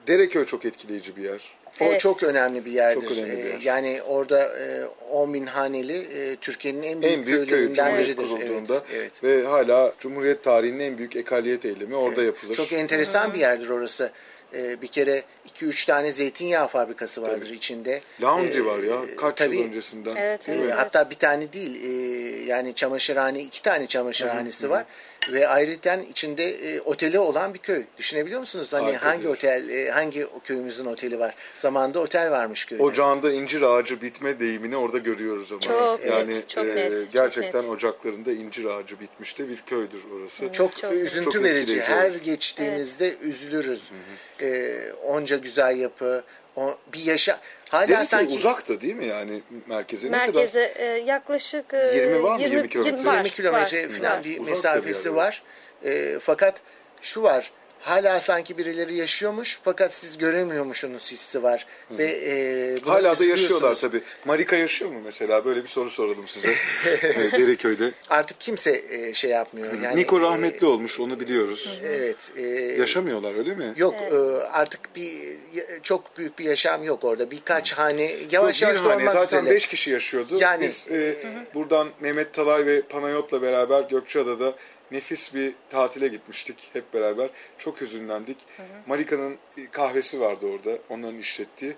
Dereköy çok etkileyici bir yer. O Evet. çok önemli bir yerdir. Çok önemli bir Ee, yer. Yani orada e, 10 bin haneli e, Türkiye'nin en büyük, en büyük köyü köylerinden Cumhuriyet biridir. kurulduğunda Evet, evet. ve hala Cumhuriyet tarihinin en büyük ekaliyet eylemi orada yapılır. Çok enteresan bir yerdir orası. Ee, bir kere 2-3 tane zeytinyağı fabrikası vardır içinde. Laundry Ee, var ya kaç tabii, yıl öncesinden. Evet, değil Ee, mi? Hatta bir tane değil e, yani çamaşırhane iki tane çamaşırhanesi var ve ayrıca içinde e, oteli olan bir köy. Düşünebiliyor musunuz? Hani Harika hangi bir otel e, hangi köyümüzün oteli var? Zamanında otel varmış köyde. Ocağında incir ağacı bitme deyimini orada görüyoruz ama. Çok, yani evet, çok e, net, çok gerçekten net. ocaklarında incir ağacı bitmiş de bir köydür orası. Çok, Çok- üzüntü Çok verici. Her evet. geçtiğimizde üzülürüz. Ee, onca güzel yapı, o, bir yaşa. Hala Demek ki sanki uzakta değil mi yani merkeze? Ne kadar? Merkeze e, yaklaşık e, 20 var mı? 20 kilometre? var, 20 kilometre var, falan var. bir Uzak mesafesi tabii var. Ee, fakat şu var. Hala sanki birileri yaşıyormuş fakat siz göremiyormuşsunuz hissi var. Ve e, Hala da yaşıyorlar tabii. Marika yaşıyor mu mesela? Böyle bir soru soralım size. E, Dereköy'de. Artık kimse e, şey yapmıyor. Yani, Niko e, rahmetli olmuş onu biliyoruz. Evet. e, Yaşamıyorlar öyle mi? Yok e, artık bir çok büyük bir yaşam yok orada. Birkaç hane yavaş bir yavaş hane zaten üzere. 5 kişi yaşıyordu. Yani- Biz e, buradan Mehmet Talay ve Panayot'la beraber Gökçeada'da nefis bir tatile gitmiştik hep beraber. Çok hüzünlendik. Marika'nın e, kahvesi vardı orada onların işlettiği.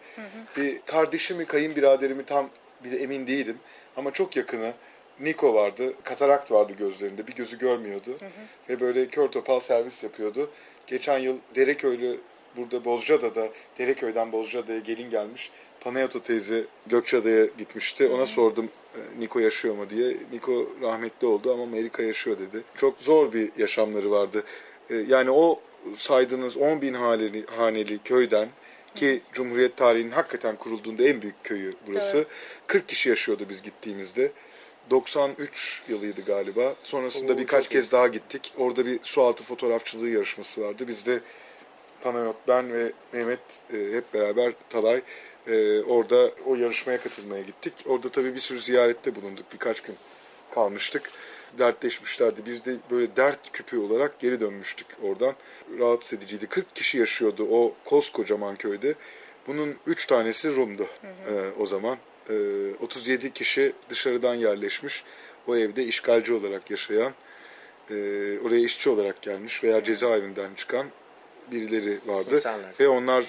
Bir kardeşimi, kayınbiraderimi tam bir de emin değilim. Ama çok yakını Niko vardı. Katarakt vardı gözlerinde. Bir gözü görmüyordu. Ve böyle kör topal servis yapıyordu. Geçen yıl Dereköylü burada Bozcaada'da, Dereköy'den Bozcaada'ya gelin gelmiş. Panayato teyze Gökçeada'ya gitmişti. Ona sordum e, Niko yaşıyor mu diye. Niko rahmetli oldu ama Amerika yaşıyor dedi. Çok zor bir yaşamları vardı. E, Yani o saydığınız 10 bin haneli, haneli köyden Ki Cumhuriyet tarihinin hakikaten kurulduğunda en büyük köyü burası. Doğru. 40 kişi yaşıyordu biz gittiğimizde. 93 yılıydı galiba. Sonrasında Oo, birkaç kez daha gittik. Orada bir sualtı fotoğrafçılığı yarışması vardı. Biz de Panayot, ben ve Mehmet e, hep beraber Talay e, orada o yarışmaya katılmaya gittik. Orada tabii bir sürü ziyarette bulunduk. Birkaç gün kalmıştık. Dertleşmişlerdi. Biz de böyle dert küpü olarak geri dönmüştük oradan. Rahatsız ediciydi. 40 kişi yaşıyordu o koskocaman köyde. Bunun 3 tanesi Rum'du e, o zaman. E, 37 kişi dışarıdan yerleşmiş. O evde işgalci olarak yaşayan, e, oraya işçi olarak gelmiş veya cezaevinden çıkan birileri vardı. İnsanlar. Ve onlar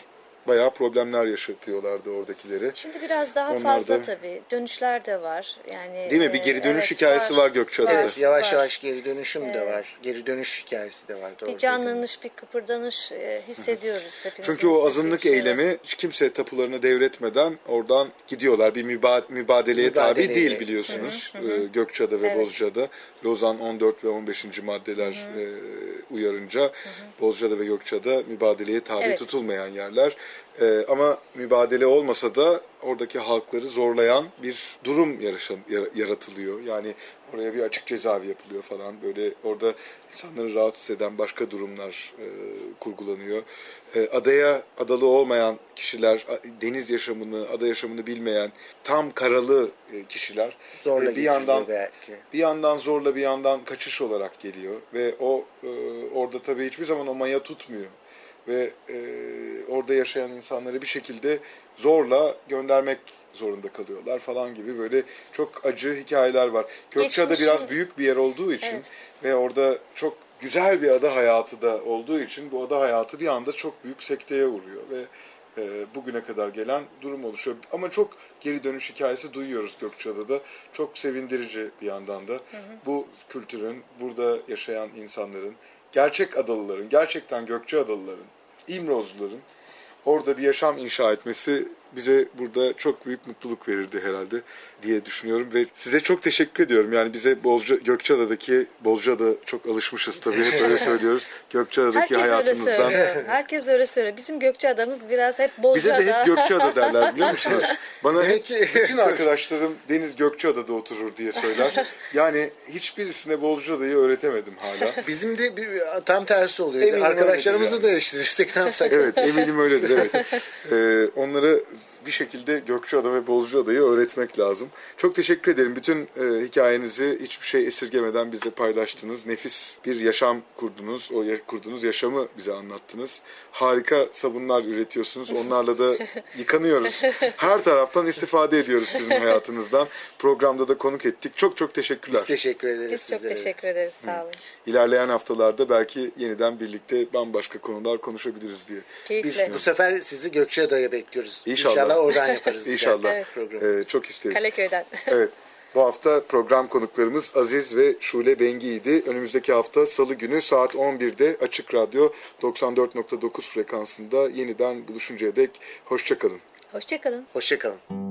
bayağı problemler yaşatıyorlardı oradakileri. Şimdi biraz daha Onlar fazla da- tabii. Dönüşler de var. Yani Değil mi? Bir e, geri dönüş evet, hikayesi var, Gökçeada'da. Evet yavaş var. yavaş geri dönüşüm de var. Geri dönüş hikayesi de var. Doğru Bir canlanış, bir kıpırdanış e, hissediyoruz Çünkü o azınlık şey var. eylemi hiç kimse tapularını devretmeden oradan gidiyorlar. Bir müba- mübadeleye tabi Mübadeleye. değil biliyorsunuz. Ee, Gökçeada ve Evet. Bozcaada. Lozan 14 ve 15. maddeler e, uyarınca Bozcaada ve Gökçeada mübadeleye tabi Evet. tutulmayan yerler. E, ama mübadele olmasa da oradaki halkları zorlayan bir durum yarışan, yar- yaratılıyor. Yani oraya bir açık cezaevi yapılıyor falan. Böyle orada insanları rahatsız eden başka durumlar e, kurgulanıyor. E, adaya adalı olmayan kişiler, deniz yaşamını, ada yaşamını bilmeyen tam karalı e, kişiler Zorla e, bir yandan belki. bir yandan zorla bir yandan kaçış olarak geliyor ve o orada tabii hiçbir zaman o maya tutmuyor ve e, orada yaşayan insanları bir şekilde zorla göndermek zorunda kalıyorlar falan gibi böyle çok acı hikayeler var. Gökçeada biraz büyük bir yer olduğu için ve orada çok güzel bir ada hayatı da olduğu için bu ada hayatı bir anda çok büyük sekteye uğruyor ve e, bugüne kadar gelen durum oluşuyor. Ama çok geri dönüş hikayesi duyuyoruz Gökçeada'da. Çok sevindirici bir yandan da. Bu kültürün, burada yaşayan insanların, gerçek adalıların, gerçekten Gökçeadalıların, İmrozluların orada bir yaşam inşa etmesi bize burada çok büyük mutluluk verirdi herhalde diye düşünüyorum ve size çok teşekkür ediyorum. Yani bize Bozca, Gökçeada'daki Bozcaada çok alışmışız tabii hep öyle söylüyoruz. Gökçeada'daki Herkes öyle hayatımızdan. söylüyor. Herkes öyle söylüyor. Bizim Gökçeada'mız biraz hep Bize Bozcaada. de hep Gökçeada derler biliyor musunuz? Bana hep bütün arkadaşlarım Deniz Gökçeada'da oturur diye söyler. Yani hiçbirisine Bozcaada'yı öğretemedim hala. Bizim de bir, tam tersi oluyor. Eminim Arkadaşlarımızı da eleştirirsek ne yapsak? Evet eminim öyledir evet. Ee, onlara bir şekilde Gökçeada ve Bozcaada'yı öğretmek lazım. Çok teşekkür ederim. Bütün e, hikayenizi hiçbir şey esirgemeden bize paylaştınız. Nefis bir yaşam kurdunuz. O ya- kurduğunuz yaşamı bize anlattınız. Harika sabunlar üretiyorsunuz. Onlarla da yıkanıyoruz. Her taraftan istifade ediyoruz sizin hayatınızdan. Programda da konuk ettik. Çok çok teşekkürler. Biz teşekkür ederiz Biz çok sizlere. teşekkür ederiz. Sağ olun. İlerleyen haftalarda belki yeniden birlikte bambaşka konular konuşabiliriz diye. Biz Keyifle. bu sefer sizi Gökçeada'ya bekliyoruz. İnşallah. oradan yaparız. İnşallah. programı. Ee, çok isteriz. Kaleköy'den. Evet. Bu hafta program konuklarımız Aziz ve Şule Bengi'ydi. Önümüzdeki hafta Salı günü saat 11'de Açık Radyo 94.9 frekansında yeniden buluşuncaya dek hoşçakalın. Hoşçakalın. Hoşçakalın.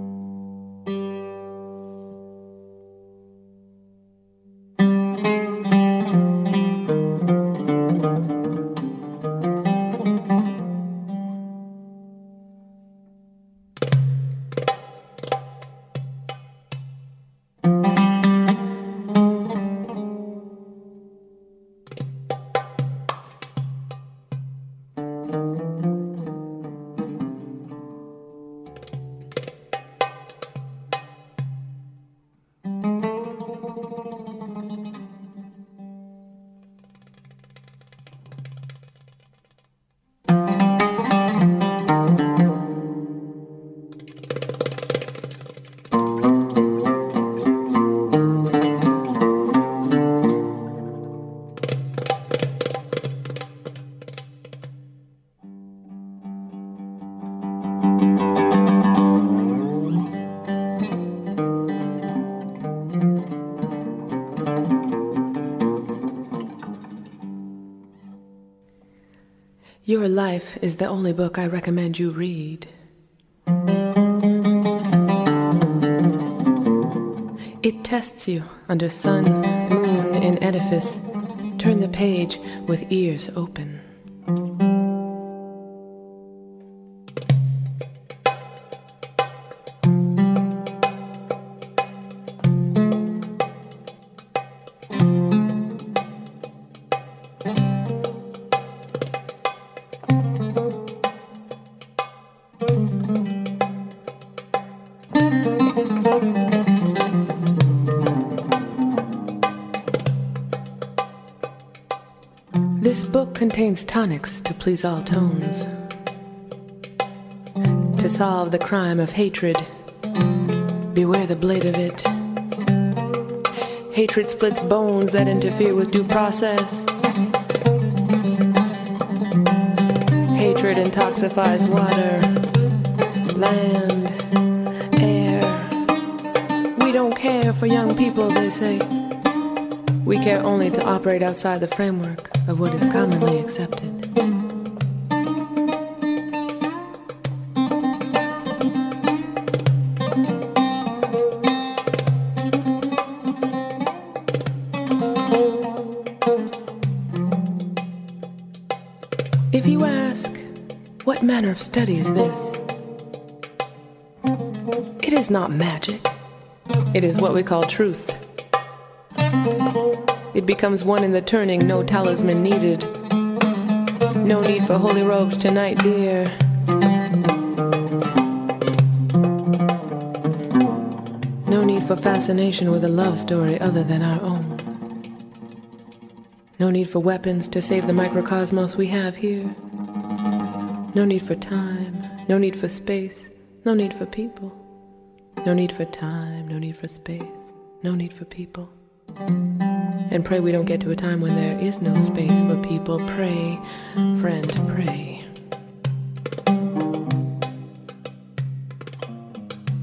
Is the only book I recommend you read. It tests you under sun, moon, and edifice. Turn the page with ears open. Tonics to please all tones. To solve the crime of hatred, beware the blade of it. Hatred splits bones that interfere with due process. Hatred intoxifies water, land, air. We don't care for young people, they say. We care only to operate outside the framework of what is commonly accepted. If you ask, what manner of study is this? It is not magic. It is what we call truth. It becomes one in the turning, no talisman needed. No need for holy robes tonight, dear. No need for fascination with a love story other than our own. No need for weapons to save the microcosmos we have here. No need for time, no need for space, no need for people. No need for time, no need for space, no need for people. And pray we don't get to a time when there is no space for people. Pray, friend, pray.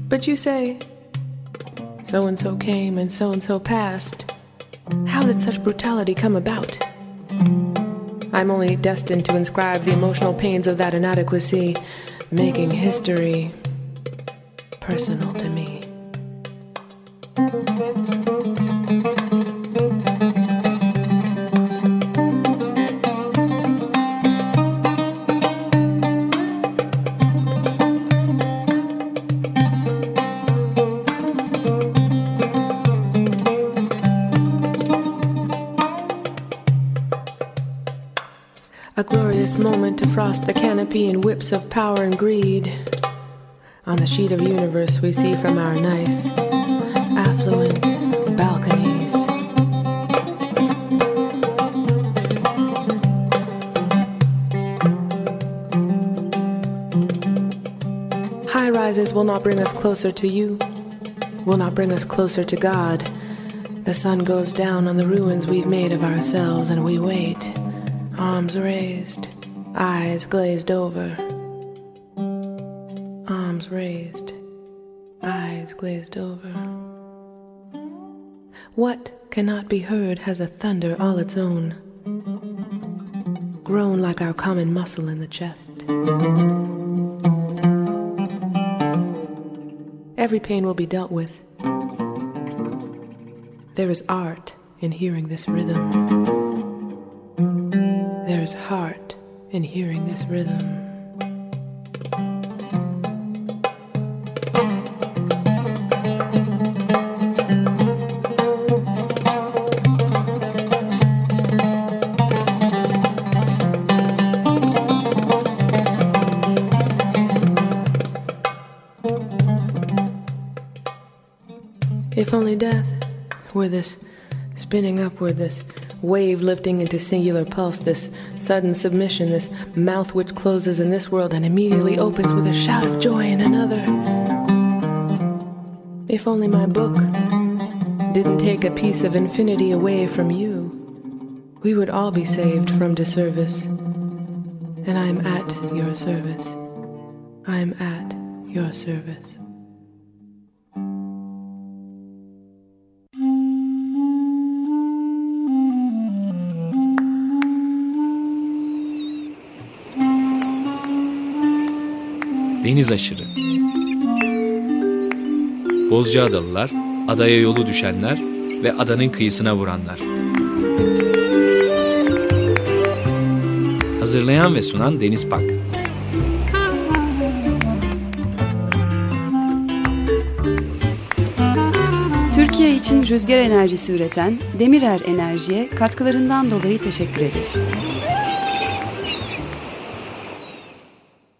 But you say, so and so came and so and so passed. How did such brutality come about? I'm only destined to inscribe the emotional pains of that inadequacy, making history personal to in whips of power and greed. On the sheet of universe we see from our nice, affluent balconies. High rises will not bring us closer to you, will not bring us closer to God. The sun goes down on the ruins we've made of ourselves, and we wait, arms raised, eyes glazed over. Arms raised, eyes glazed over. What cannot be heard has a thunder all its own, grown like our common muscle in the chest. Every pain will be dealt with. There is art in hearing this rhythm. There is heart in hearing this rhythm. If only death were this spinning upward, this wave lifting into singular pulse, this sudden submission, this mouth which closes in this world and immediately opens with a shout of joy in another. If only my book didn't take a piece of infinity away from you, we would all be saved from disservice. And I am at your service. I am at your service. Deniz aşırı. Bozcaadalılar, adaya yolu düşenler ve adanın kıyısına vuranlar. Hazırlayan ve sunan Deniz Pak. Türkiye için rüzgar enerjisi üreten Demirer Enerji'ye katkılarından dolayı teşekkür ederiz.